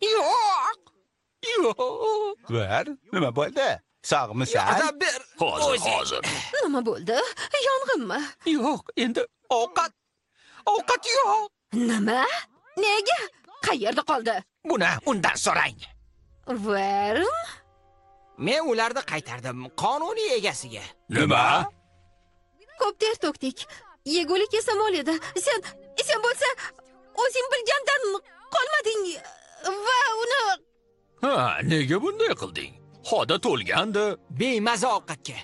yo'q yo'q Ver. Nima bo'ldi? Sog'misan? bir hozir hozir Nima bo'ldi? Yong'inmi? yo'q endi ovqat ovqat yo'q Nima? Nega? Qayerda qoldi? buni undan so'rang Vern? men ularni qaytardim qonuniy egasiga Nima? Ko'p ter to'kdik. Yegulik yasamol edi. Sen sen bo'lsa o'zing bilgandan qolmading va uni ha nega bunday qilding xoda to'lgandi bemaza ovqatga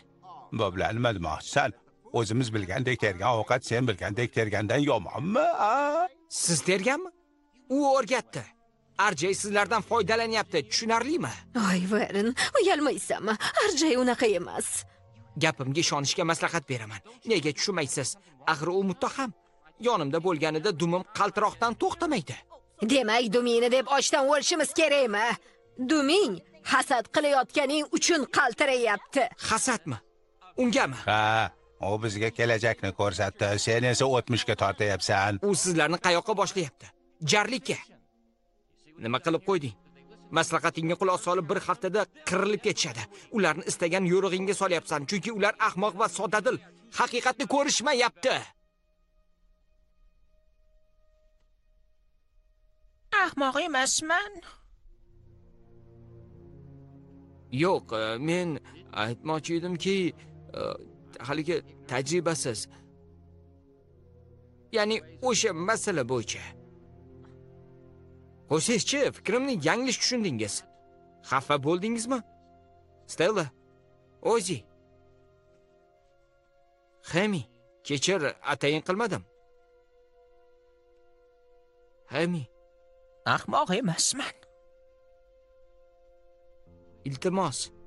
Bu bilan nima demoqchisan? O'zimiz bilgandek tergan ovqat sen bilgandek tergandan yomonmi? a? siz terganmi u o'rgatdi arjay sizlardan foydalanyapti tushunarlimi Oy, Vern, uyalmaysanmi? Arjay unaqa emas. gapimga ishonishga maslahat beraman nega tushunmaysiz axir u muttaham yonimda bo'lganida dumim qaltiroqdan to'xtamaydi Demak, dumingni deb ochdan o'lishimiz kerakmi? Duming hasad qilayotganing uchun qaltirayapti. hasadmi? Ungami? Ha, u bizga kelajakni ko'rsatdi. Sen esa o'tmishga tortayapsan. u sizlarni qayoqqa boshlayapti? Jarlikka? Nima qilib qo'yding? Maslahatingga quloq solib bir haftada qirilib ketishadi. Ularni istagan yo'rig'ingga solyapsan chunki ular ahmoq va soddadil haqiqatni ko'rishmayapti. Ahmoq emasman yo'q e, men aytmoqchi edimki e, haligi tajribasiz. Ya'ni o'sha masala bo'yicha. Qo'ysangizchi fikrimni yanglish tushundingiz. Xafa bo'ldingizmi? Stella o'zi. Hemi, kechir, atayin qilmadim. Hemi, Ahmoq emasman. Iltimos. must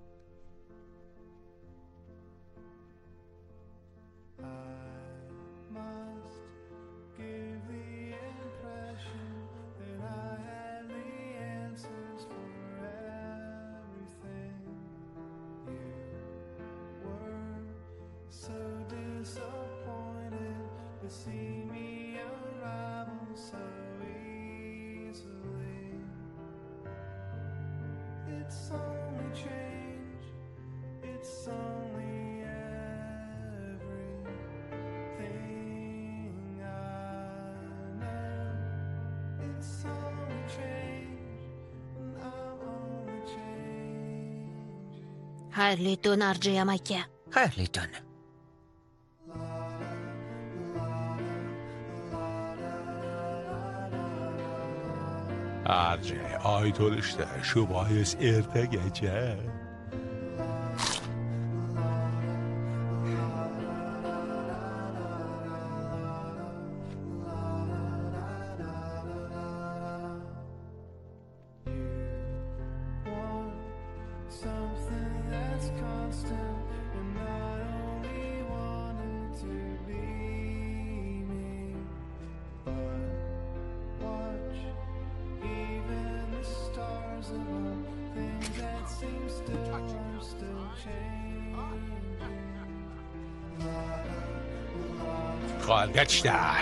xayrli tun arjayam aka Xayrli tun. arjay oy to'lishdi shu bois ertagacha want Kalgaçta.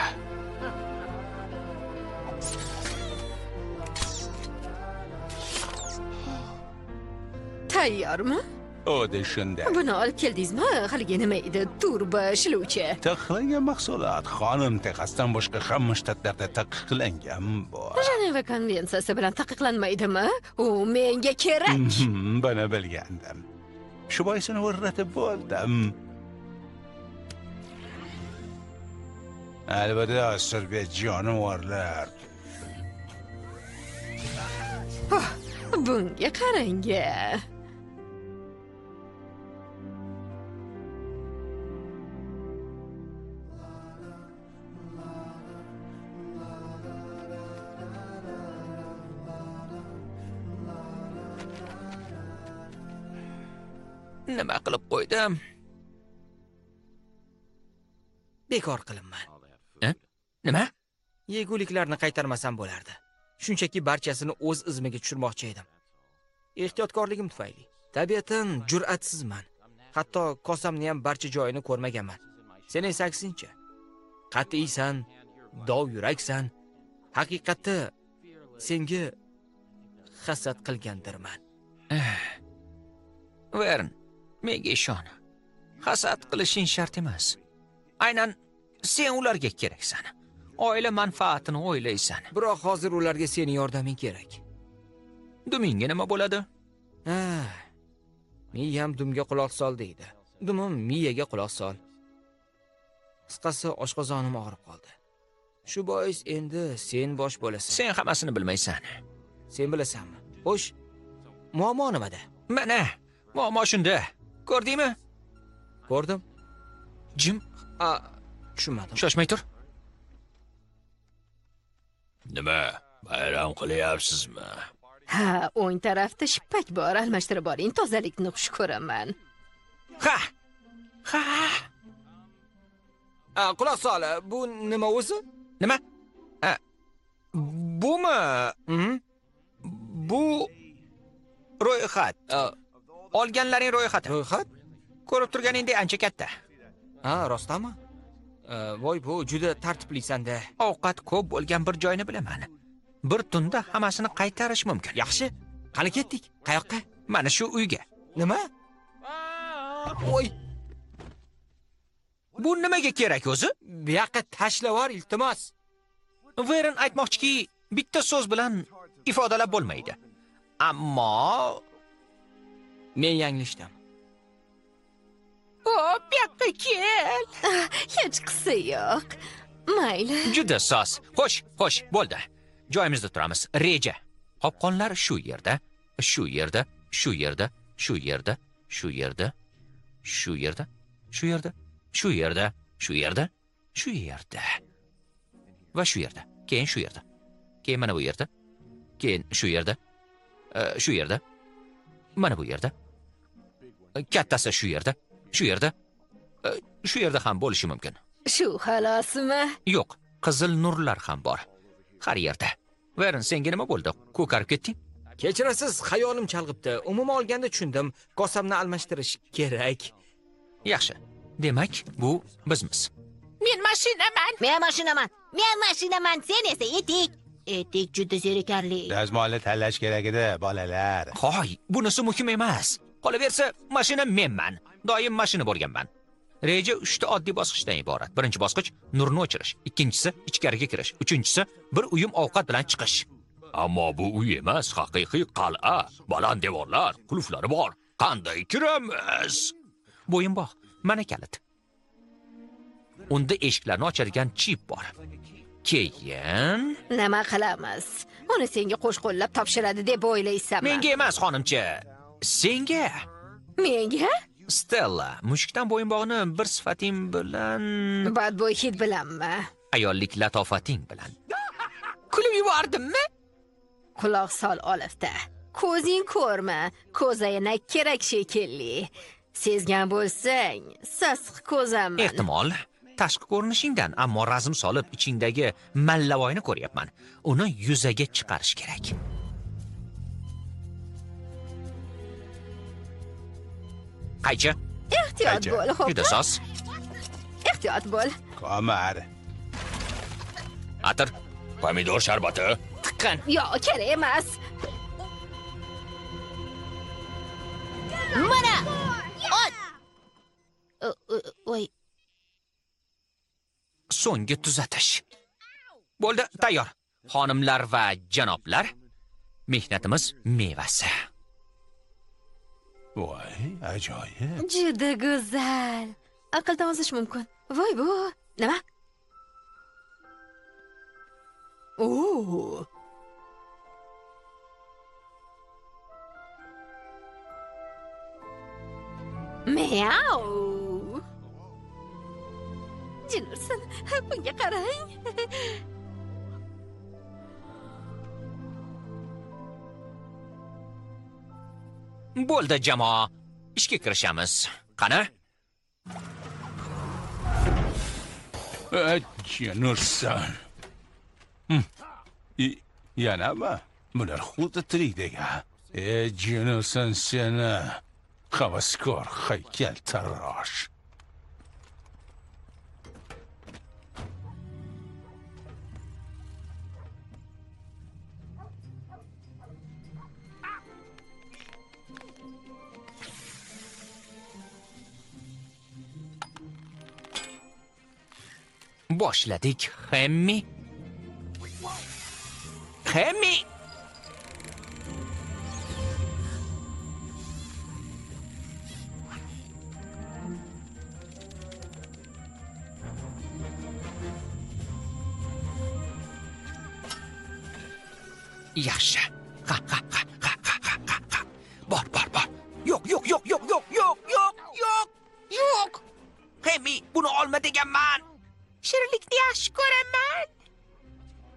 Tayyar mı? O'di shunday buni olib keldingizmi? Haligi nima edi? Turba shiluvchi. Taqiqlangan mahsulot xonim texasdan boshqa hamma shtatlarda taqiqlangan bu jeneva konvensiyasi bilan taqiqlanmaydimi? U menga kerak. Mhm, buni bilgandim. Shu bois uni o'rratib bo'ldim. Albatta surbet jonivorlar bunga qarang qo'ydim? Bekor qilinman. Nima? Yeguliklarni qaytarmasam bo'lardi. Shunchaki barchasini o'z izmiga tushirmoqchi edim. Ehtiyotkorligim tufayli. Tabiatan jur'atsizman. Hatto kosamni ham barcha joyini ko'rmaganman. Sen esa aksincha. Qat'iysan, dov yuraksan. Haqiqatda senga hasad qilgandirman. Vern, menga ishon. Hasad qilishing shart emas. Aynan sen ularga keraksan. Oila manfaatini o'ylaysan. Biroq hozir ularga sening yordaming kerak. Dumingga nima bo'ladi? Ha. Miyam dumga quloq sol deydi. Dumim miyaga quloq sol. Qisqasi oshqozonim og'rib qoldi. Shu bois endi sen bosh bo'lasan. Sen hammasini bilmaysan. Sen bilasanmi? Xo'sh, muammo nimada? Mana, muammo shunda. Ko'rdingmi? Ko'rdim. Jim, A, tushunmadim. shoshmay tur. Nima? Bayram qilyapsizmi? ha o'ng tarafda shippak bor almashtirib oling tozalikni xush ko'raman Ha! Ha! A, quloq sol. Bu nima o'zi? Nima? A, Bumi? Mhm. Bu ro'yxat. Olganlaring ro'yxati. Ro'yxat? Ko'rib turganingdek ancha katta. Ha, rostami? A, Voy, bu juda tartiblisanda. Ovqat ko'p bo'lgan bir joyni bilaman. Bir tunda hammasini qaytarish mumkin. Yaxshi. Qani ketdik? Qayoqqa? Mana shu uyga. Nima? Voy, Bu nimaga kerak o'zi? bu yoqqa tashlavor iltimos. Veren aytmoqchiki, bitta so'z bilan ifodalab bo'lmaydi. Ammo Men yanglishdim. o bu yoqqa kel. hech qissa yo'q mayli Juda soz. Xo'sh, xo'sh, bo'ldi. Joyimizda turamiz. Reja. Qopqonlar shu yerda, shu yerda, shu yerda, shu yerda, shu yerda, shu yerda, shu yerda, shu yerda shu yerda shu yerda va shu yerda keyin shu yerda keyin mana bu yerda keyin shu yerda shu yerda mana bu yerda kattasi shu yerda shu yerda shu yerda ham bo'lishi mumkin Shu xalosmi? yo'q qizil nurlar ham bor har yerda vern senga nima bo'ldi ko'karib ketding Kechirasiz, xayolim chalg'ibdi. Umuman olganda tushundim. Kosamni almashtirish kerak. yaxshi demak bu bizmiz Men mashinaman. Men mashinaman. Men mashinaman. Sen esa etik. Etik juda zerikarli. dazmolni tanlash kerak edi bolalar. Hoy bunisi muhim emas. Qolaversa mashina menman. Doim mashina bo'lganman. Reja uchta oddiy bosqichdan iborat. Birinchi bosqich nurni o'chirish. Ikkinchisi ichkariga kirish. Uchinchisi bir uyum ovqat bilan chiqish. Ammo bu uy emas, haqiqiy qal'a. Baland devorlar, qulflari bor. Qanday kiramiz? bo'yinbog' mana kalit. Unda eshiklarni ochadigan chip bor keyin Nima qilamiz? Uni senga qo'shqo'llab topshiradi deb o'ylaysanmi? menga emas xonimcha senga Menga? stella mushukdan bo'yinbog'ni bir sifating bilan Badbo'y hid bilanmi? ayollik latofating bilan Kulib yubordimmi? Quloq sol olifta. Ko'zing ko'rma, ko'zaynak kerak shekilli. Sezgan bo'lsang, sassiq ko'zaman. ehtimol tashqi ko'rinishingdan ammo razm solib ichingdagi mallavoyni ko'ryapman uni yuzaga chiqarish kerak qaychi Ehtiyot bo'l, juda soz Ehtiyot bo'l. komar atir Pomidor sharbati. Tiqqin. Yo'q, kerak emas. Mana! Ot! Voy, so'nggi tuzatish bo'ldi tayyor xonimlar va janoblar mehnatimiz mevasi voy ajoyib Juda go'zal. Aqldan ozish mumkin. Voy bu, nima? Oo. Miau. Jinursin, bunga qarang. bo'ldi jamoa ishga kirishamiz qani nursan yanami bular xuddi tirikdek a e jinusan seni. Havaskor haykaltarosh Başladık Hemmi. Hemmi! Yaşa. Ha ha.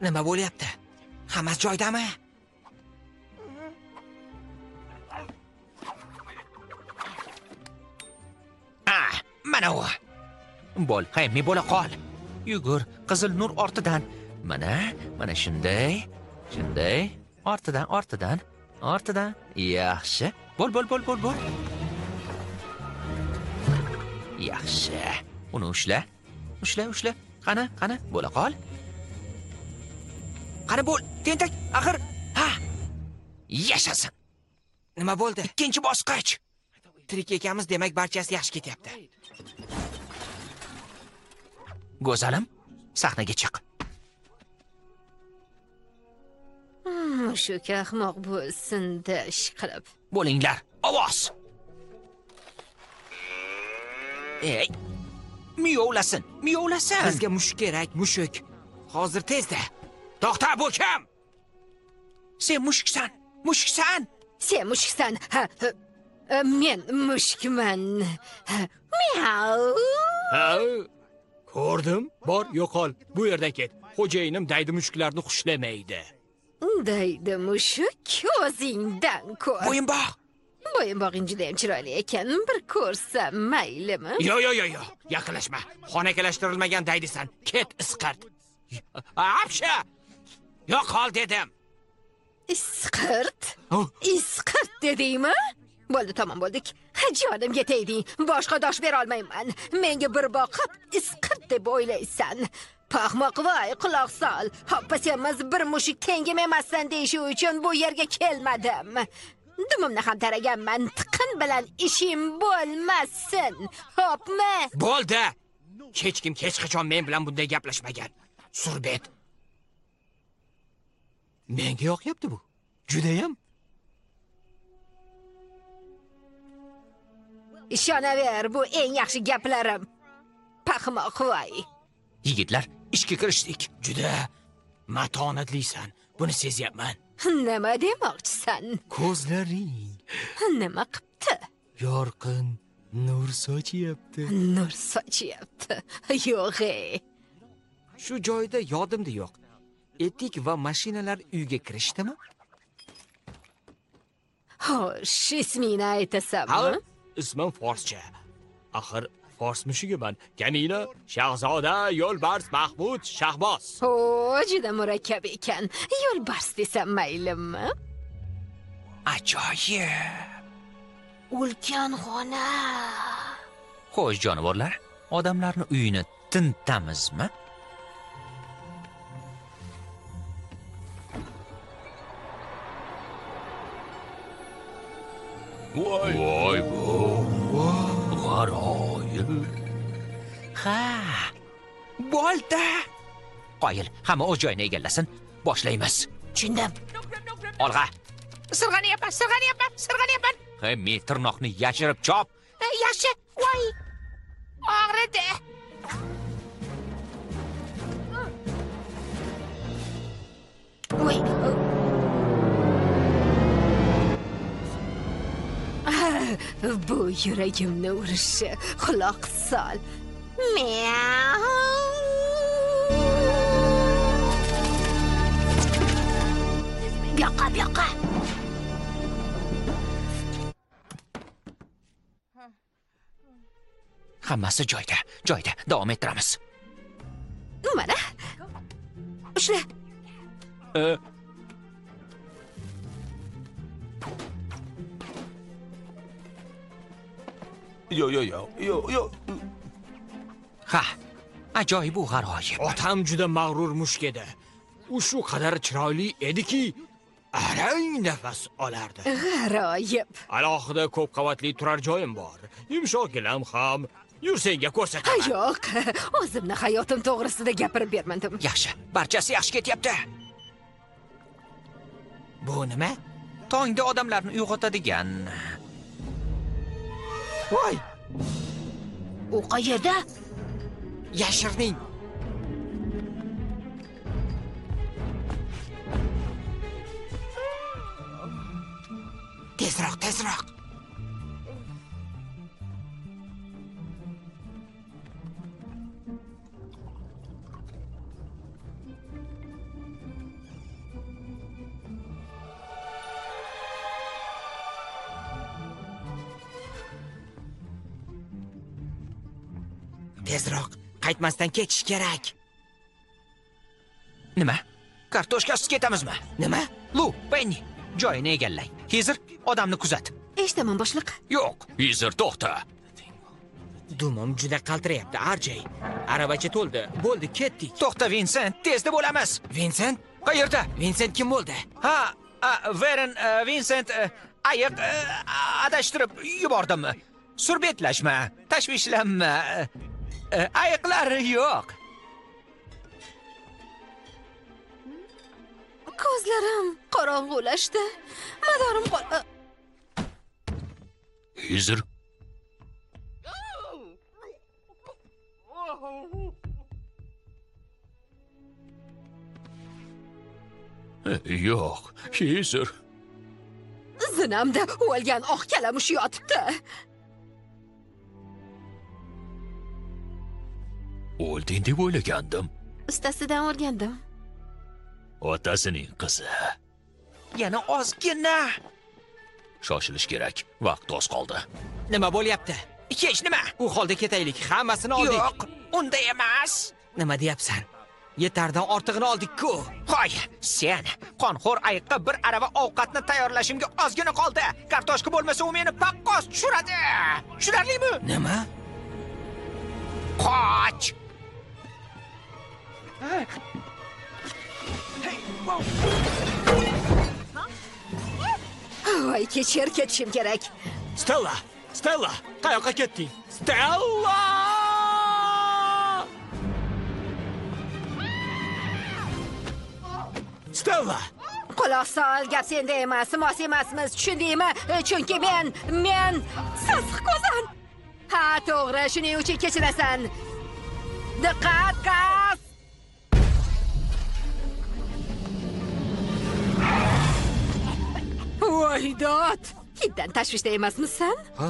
Nima bo'lyapti? Hammasi joydami? Ah, mana u. Bo'l, haymi bo'la qol. Yugur, qizil nur ortidan. Mana, mana shunday, shunday, ortidan, ortidan, ortidan. Yaxshi. Bo'l, bo'l, bo'l, bo'l, bo'l. Yaxshi. Uni ushla. Ushla, ushla. Qani, qani, bo'la qol. Qani bo'l, tentak, axir. Ha. Yashasin. Nima bo'ldi? Ikkinchi bosqich. Tirik ekanmiz, demak barchasi yaxshi ketyapti. Go'zalim, sahnaga chiq. Mushuk ahmoq bo'lsin-da ish qilib. Bo'linglar, ovoz. Ey, miyovlasin, miyovlasin. Bizga mushuk kerak, mushuk. Hozir tezda. To'xta, bu kim? sen mushuksan, mushuksan. Sen mushuksan. Ha, ha. Men mushukman. Miau. Ha, ko'rdim. Bor, yo'qol. Bu yerdan ket. Xo'jayinim daydi mushuklarni xushlamaydi. Daydi mushuk o'zingdan ko'r. bo'yinbog' Bo'yinbog'ing judayam chiroyli ekan. Bir ko'rsam maylimi? Yo, yo, yo, yo. Yaqinlashma. Xonakalashtirilmagan daydisan. Ket isqart. Apsha! Yo'qol dedim. Isqirt? Isqirt dedingmi? Bo'ldi, tamom bo'ldik. Jonimga tegding. Boshqa dosh bera olmayman. Menga bir boqib isqirt deb o'ylaysan. Paxmoq voy, quloq sol. Hoppa senmiz bir mushuk tengim emassan deyishi uchun bu yerga kelmadim. Dumimni ham taraganman. Tiqin bilan ishim bo'lmasin. Hopmi? Bo'ldi. Hech kim hech qachon men bilan bunday gaplashmagan. Surbet. Menga yoqyapti bu. Judayam. Ishonaver, bu eng yaxshi gaplarim. Paxmoq voy. yigitlar ishga kirishdik Juda matonatlisan. Buni sezyapman. Nima demoqchisan? Ko'zlaring Nima qipti? yorqin nur sochyapti. Nur sochyapti. Yo'q. e. Shu joyda yodimda yo'q. Etik va mashinalar uyga kirishdimi? Xo'sh, ismingni aytasanmi? Ha, ismim forscha. Axir fors mushugiman. Kamina, Shahzoda, Yo'lbars, Mahmud, Shahboz. O, juda murakkab ekan. Yo'lbars desam maylimi? ajoyib Ulkan xona. xo'sh jonivorlar odamlarni uyini tintamizmi voy voy g'aroyib ha bo'ldi qoyil hamma o'z joyini egallasin boshlaymiz Tushundim. olg'a Sirg'anyapman, sirg'anyapman, sirg'anyapman. he men tirnoqni yashirib chop E, Yaxshi. Voy. Og'ridi. Voy. Bu yuragimni urishi. Quloq sol. Miau. Bu yoqqa, bu yoqqa. hammasi joyda joyda davom ettiramiz Mana. Ushla. Yo yo yo yo yo ha ajoyib u g'aroyib Otam juda mag'rur mushuk edi. U shu qadar chiroyli ediki, arang nafas olardi. G'aroyib. Alohida ko'p qavatli turar joyim bor. Yumshoq gilam ham. Yur senga ko'rsataman. Yo'q, o'zimni hayotim to'g'risida gapirib bermadim. yaxshi barchasi yaxshi ketyapti Bu nima? tongda odamlarni uyg'otadigan Voy, U qayerda? yashirning. Tezroq, tezroq. Qaytmasdan ketish kerak. nima kartoshkasiz ketamizmi Nima? lu penni joyini egallang hezir odamni kuzat Eshitaman boshliq. yo'q hizr to'xta Dumim juda qaltirayapti, Arjay. Aravacha to'ldi. Bo'ldi, ketdik. to'xta vinsent tezda bo'lamiz Vinsent? qayerda Vinsent kim bo'ldi? ha veren a, vinsent a, ayiq a, adashtirib yubordim surbetlashma tashvishlanma A, ayiqlar yo'q Ko'zlarim qorong'ulashdi. Madorim qol... hizr yo'q hizr Zinamda o'lgan oq kalamush yotibdi. O'lding deb o'ylagandim. Ustasidan o'rgandim. Otasining qizi. Yana ozgina. Shoshilish kerak. Vaqt oz qoldi. Nima bo'lyapti? Hech nima. U holda ketaylik. Hammasini oldik. Yo'q, unda emas. Nima deyapsan? Yetardan ortig'ini oldik-ku. Hoy, sen qonxo'r ayiqqa bir arava ovqatni tayyorlashimga ozgina qoldi. Kartoshka bo'lmasa u meni paqqos tushiradi. Tushunarlimi? Nima? Qoch. Voy, kechir, ketishim kerak. Stella! Stella! Qayoqqa ketding? Stella! Stella! Quloq sol, gap senda emas, mos emasmiz, tushundingmi? Chunki men, men sassiq ko'zan. Ha, to'g'ri, shuning uchun kechirasan. Diqqat, qas! Voy, dod! Hiddan tashvishda emasmisan? Ha,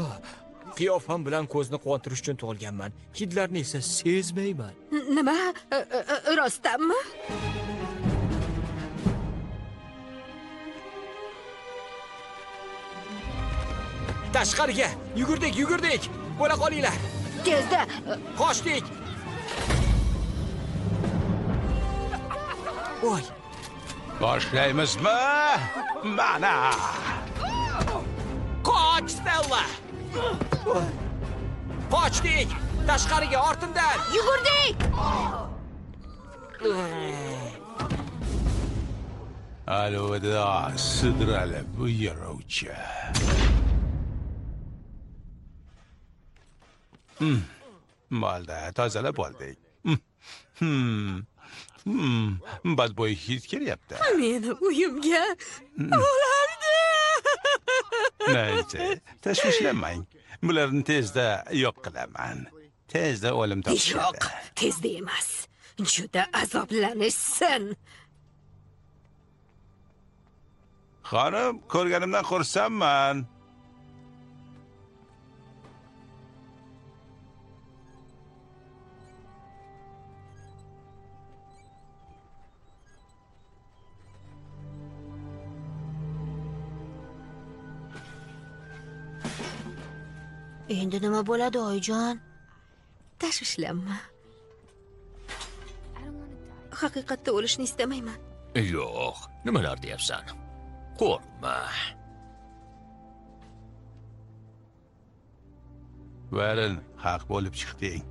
qiyofam bilan ko'zni quvontirish uchun tug'ilganman. Hidlarni esa sezmayman. Nima? Rostdanmi? Tashqariga yugurdik, yugurdik. Bo'la qolinglar. Tezda. Qochdik. Voy, Boshlaymizmi? Mana. qoch Stella! Qochdik! Tashqariga ortimdan! Yugurdik! Alvida sidralib yuruvchi. Hmm. Bo'ldi, tozalab oldik. Hmm. Hmm. Hmm. Badbo'y hid kelyapti. Meni uyimga ulardi. Naychi, tashvishlanmang. Bularni tezda yo'q qilaman. Tezda o'lim Yo'q, topishadi. tezda emas. Juda azoblanishsin. Xonim, ko'rganimdan xursandman. Endi nima bo'ladi, oyijon? Tashvishlanma. Haqiqatda o'lishni istamayman. Yo'q, nimalar deyapsan? Qo'rqma. Varin, haq bo'lib chiqding.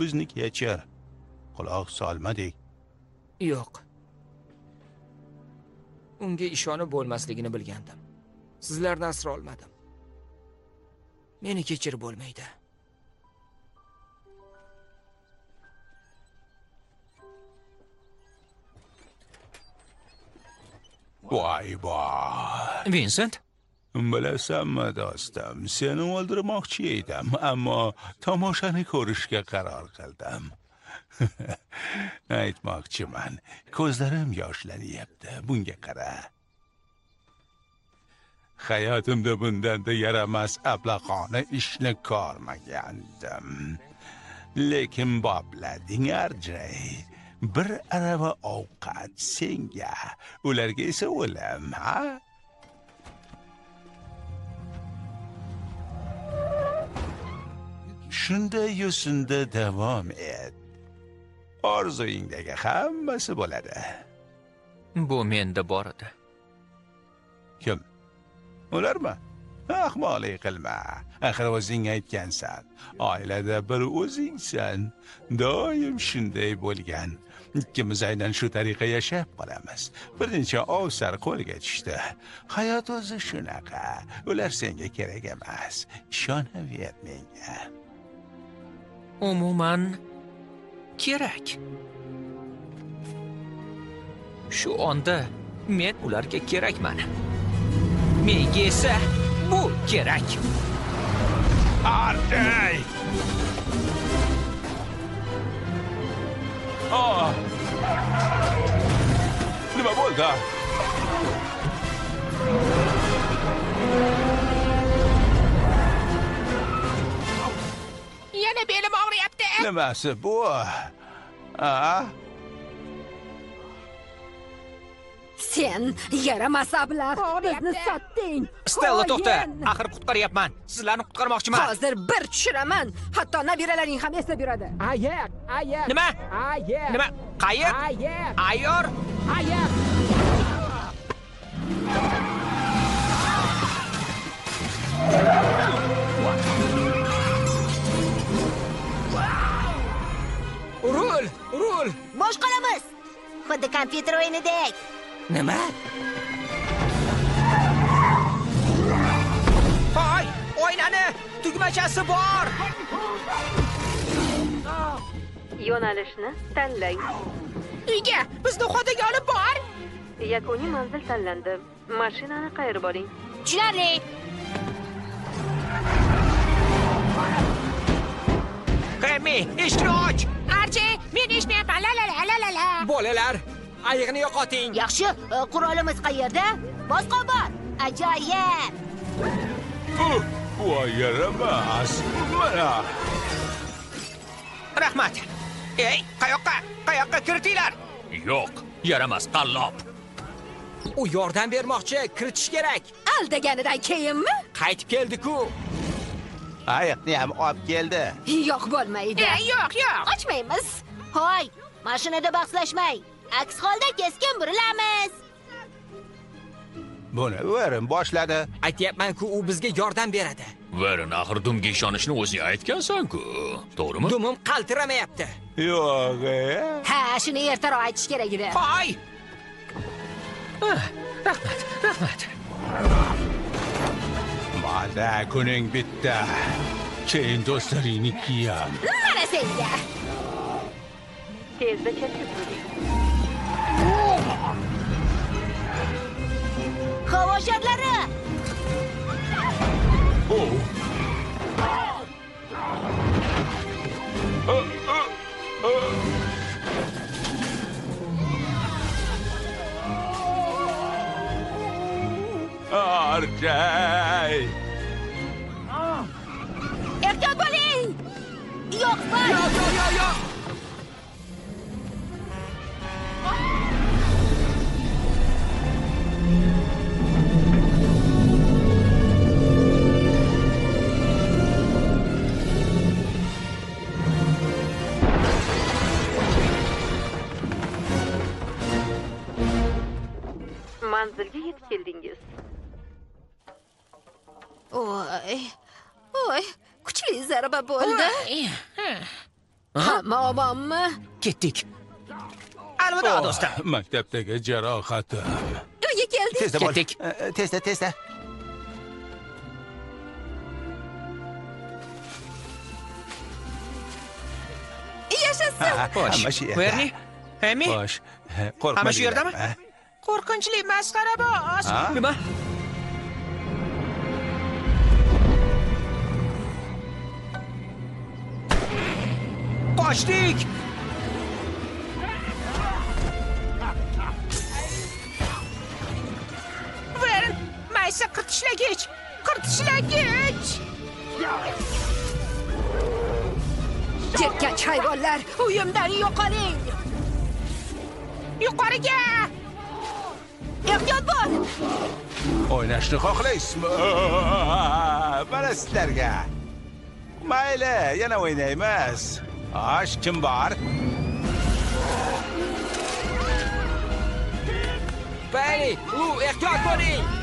Bizni kechir. Quloq solmadik. Yo'q. Unga ishonib bo'lmasligini bilgandim. Sizlarni asra olmadim. Meni kechirib bo'lmaydi. Voy voy. Vinsent, Bilasanmi do'stim, seni o'ldirmoqchi edim, ammo tomoshani ko'rishga qaror qildim. Aytmoqchiman, ko'zlarim yoshlanyapti. Bunga qara. Hayotimda bundanda yaramas ablaqona ishni ko'rmagandim. Lekin boblading arjay. Bir arava ovqat senga, ularga esa o'lim, ha? Shunday yo'sinda davom et. Orzuyingdagi hammasi bo'ladi. bu menda bor edi. Kim? Ularmi? Ahmoqlik qilma. Axir o'zing aytgansan. Oilada bir o'zingsan. Doim shunday bo'lgan. Ikkimiz aynan shu tariqa yashab qolamiz. Bir necha ovsar qo'lga tushdi. Hayot o'zi shunaqa. Ular senga kerak emas. Ishonaver menga. Umuman kerak. Shu onda men ularga kerakman. Menga esa bu kerak. Arday! Oh! Nima bo'ldi? Yana belim og'riyapti. nimasi bu a sen yaramas ablah bizni sotding stella to'xta axir qutqaryapman sizlarni qutqarmoqchiman hozir bir tushiraman hatto nabiralaring ham eslab yuradi Ayak, ayak. nima Ayak. nima qayiq Ayak. ayyor Ayak. Rul, rul. Bosh qolamiz. Xuddi kompyuter o'yinidek. Nima? hoy o'ynani tugmachasi bor Yo'nalishni tanlang. Uyga bizni xodaga olib bor. Yakuniy manzil tanlandi. Mashinani qayirib oling. Tushunarli. Qami, eshikni och. Archi, men eshitmayapman. La la la la la la. Bolalar, ayiqni yo'qoting. Yaxshi, e, qurolimiz qayerda? Bosqon bor. Ajoyib. voy yaramas mana Rahmat. Ey, qayoqqa? Qayoqqa kiritinglar? Yo'q, yaramas qallob. U yordam bermoqchi, kiritish kerak. aldaganidan keyinmi Qaytib keldi-ku. ayiqni ham olib keldi yo'q bo'lmaydi yo'q, yo'q. ochmaymiz Hoy, mashinada bahslashmay. Aks holda keskin burilamiz. buni o'rim boshladi Aytyapman-ku, u bizga yordam beradi. Verin axir dumga ishonishni o'zing aytgansan-ku. To'g'rimi? Dumim qaltiramayapti. yo'q e? ha shuni ertaroq aytish kerak edi Hoy! Ah, Rahmat, rahmat. mana kuning bitta keyin do'stlaringniki ham mana senga Tezda chetga suring. Havo sharlari. arjay Ehtiyot bo'ling. Yo'q, bor. Manzilga yetib keldingiz. voy voy kuchli zarba bo'ldi hamma omonmi Ketdik. Alvido Oh, do'stim. maktabdagi jarohatim uyga keldik tezda bo'l Ketdik. Eh, tezda tezda yashasın Ha, Xo'sh. hamma shu yerda. Verni, Hemi, xo'sh eh, qo'rqma Hamma shu yerdami? deyapman, Qo'rqinchli masxara bos. ha? Maysa qirtishlagich. Qirtishlagich. jirkanch hayvonlar uyimdan yo'qoling Yuqoriga. ehtiyot bo'l o'ynashni xohlaysizmi mana sizlarga mayli yana o'ynaymiz osh kim bor Bayli, u ehtiyot bo'ling.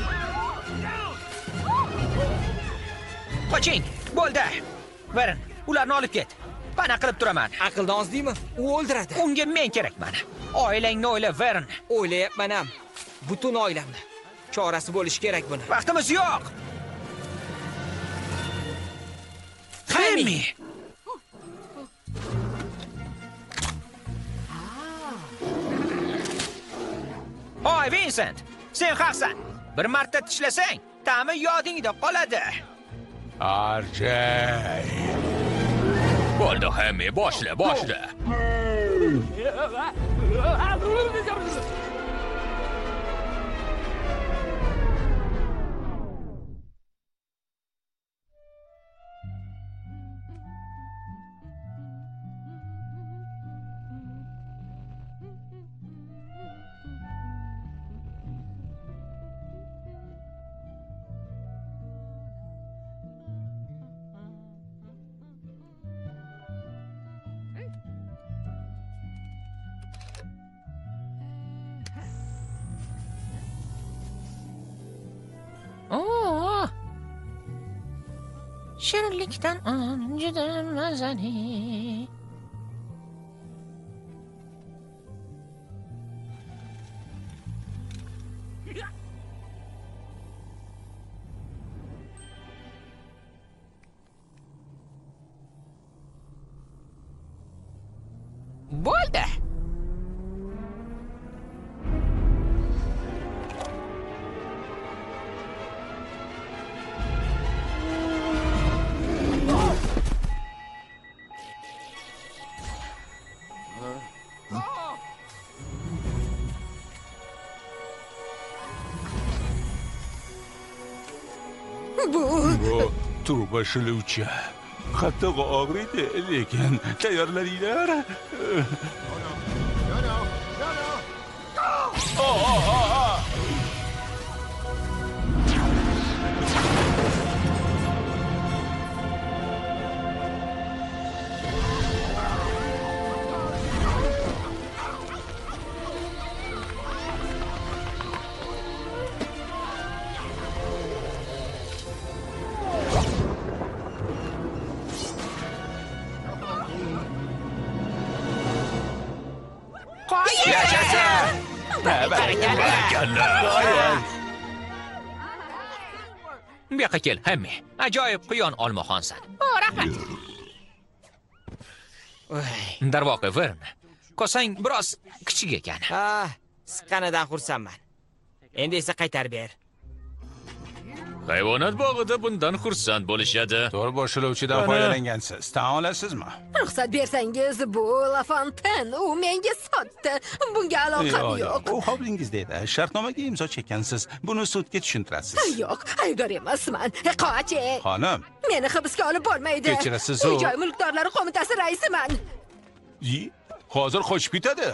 Qoching. Bo'ldi. Verin, ularni olib ket. Pana qilib turaman. Aqldan ozdingmi? U o'ldiradi. Unga men kerakman. Oilangni o'yla, Verin. O'ylayapman ham. Butun oilamni. Chorasi bo'lishi kerak buni. Vaqtimiz yo'q. Hemi. Hoy, Vincent. Sen haqsan. Bir marta tishlasang, ta'mi yodingda qoladi. Arjay Bo'ldi, Hemi, boshla, boshla. Şenlikten önceden mezeni bu turba shiluvchi qattiq og'riydi lekin tayyorlaninglar kel hammi ajoyib quyon olmaxonsan. O rahmat darvoqe vern. Kosang biroz kichik ekan. Ha siqqanidan xursandman. Endi esa qaytarib ber Hayvonot bog'ida bundan xursand bo'lishadi. turba shiluvchidan foydalangansiz. Tan olasizmi? Ruxsat bersangiz bu lafonten u menga sotdi bunga aloqam yo'q. U hovlingizda edi shartnomaga imzo chekkansiz. Buni sudga tushuntirasiz. Yo'q. Aybdor emasman. Qoch ey. xonim. Meni hibsga olib bo'lmaydi Kechirasiz, uy u- joy mulkdorlari qo'mitasi raisiman. Yi, hozir qochib ketadi.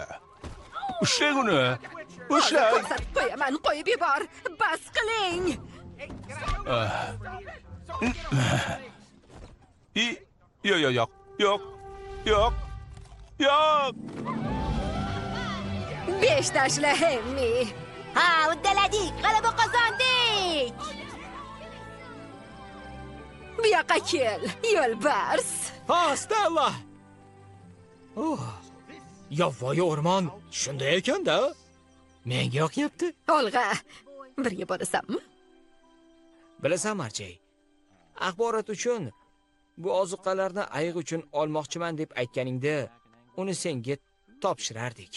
Ushlang uni ushlang. qo'yaman. Qo'yib yubor. Bas qiling İyi. Yok yok yok. Yok. Yok. Yok. Beşiktaş lehemi. Ha, udeladik. Galaba kazandık. Bir Yo'l bars. Ha, Stella. Oh. Yovvoyi o'rmon shunday ekanda menga yoqyapti olg'a birga borasanmi bilasan marjay axborot uchun bu ozuqalarni ayiq uchun olmoqchiman deb aytganingda uni senga topshirardik.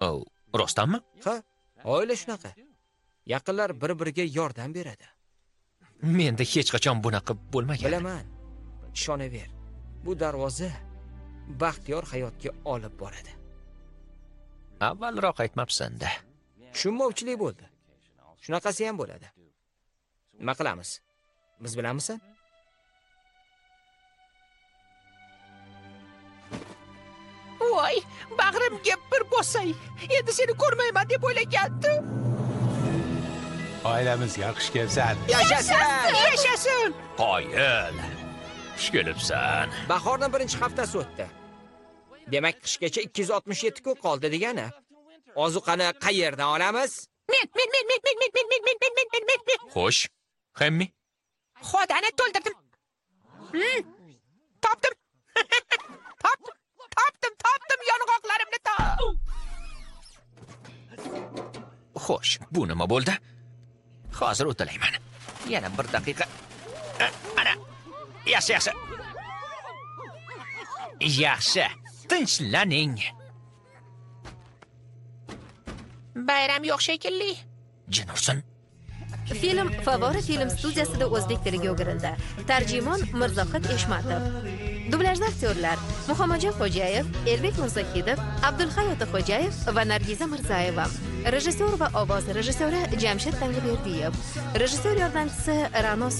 O rostdanmi? Ha oila shunaqa. Yaqinlar bir biriga yordam beradi. Menda hech qachon bunaqa bo'lmagan bilaman ishonaver. Bu darvoza baxtiyor hayotga olib boradi. Avvalroq aytmabsan-da. Tushunmovchilik bo'ldi. Shunaqasi ham bo'ladi nima qilamiz biz bilanmisan voy bag'rimga bir bossay endi seni ko'rmayman deb o'ylagandim oilamizga xush kelibsan yashasin yashasin Qoyil. Xush kelibsan. bahorning birinchi haftasi o'tdi demak qishgacha 267 kun qoldi degani ozuqani qayerdan olamiz men men men men men men men men men men men men men men xo'sh hammi xodani to'ldirdim topdim topdim topdim topdim yong'oqlarimni top xo'sh bu nima bo'ldi hozir uddalayman yana bir daqiqa A- ana yaxshi yaxshi yaxshi tinchlaning bayram yo'q shekilli jin ursin Film favori film studiyasida o'zbek tiliga o'girildi. Tarjimon Mirzohid Eshmatov. Dublyajda aktyorlar Muhammadjon Xo'jayev, Elbek Mursakidov, Abdulhayot Xo'jayev va Nargiza Mirzayeva. Rejissyor va ovoz rejissyori Jamshid Tangiberdiyev. Rejissyor yordamchisi Ra'no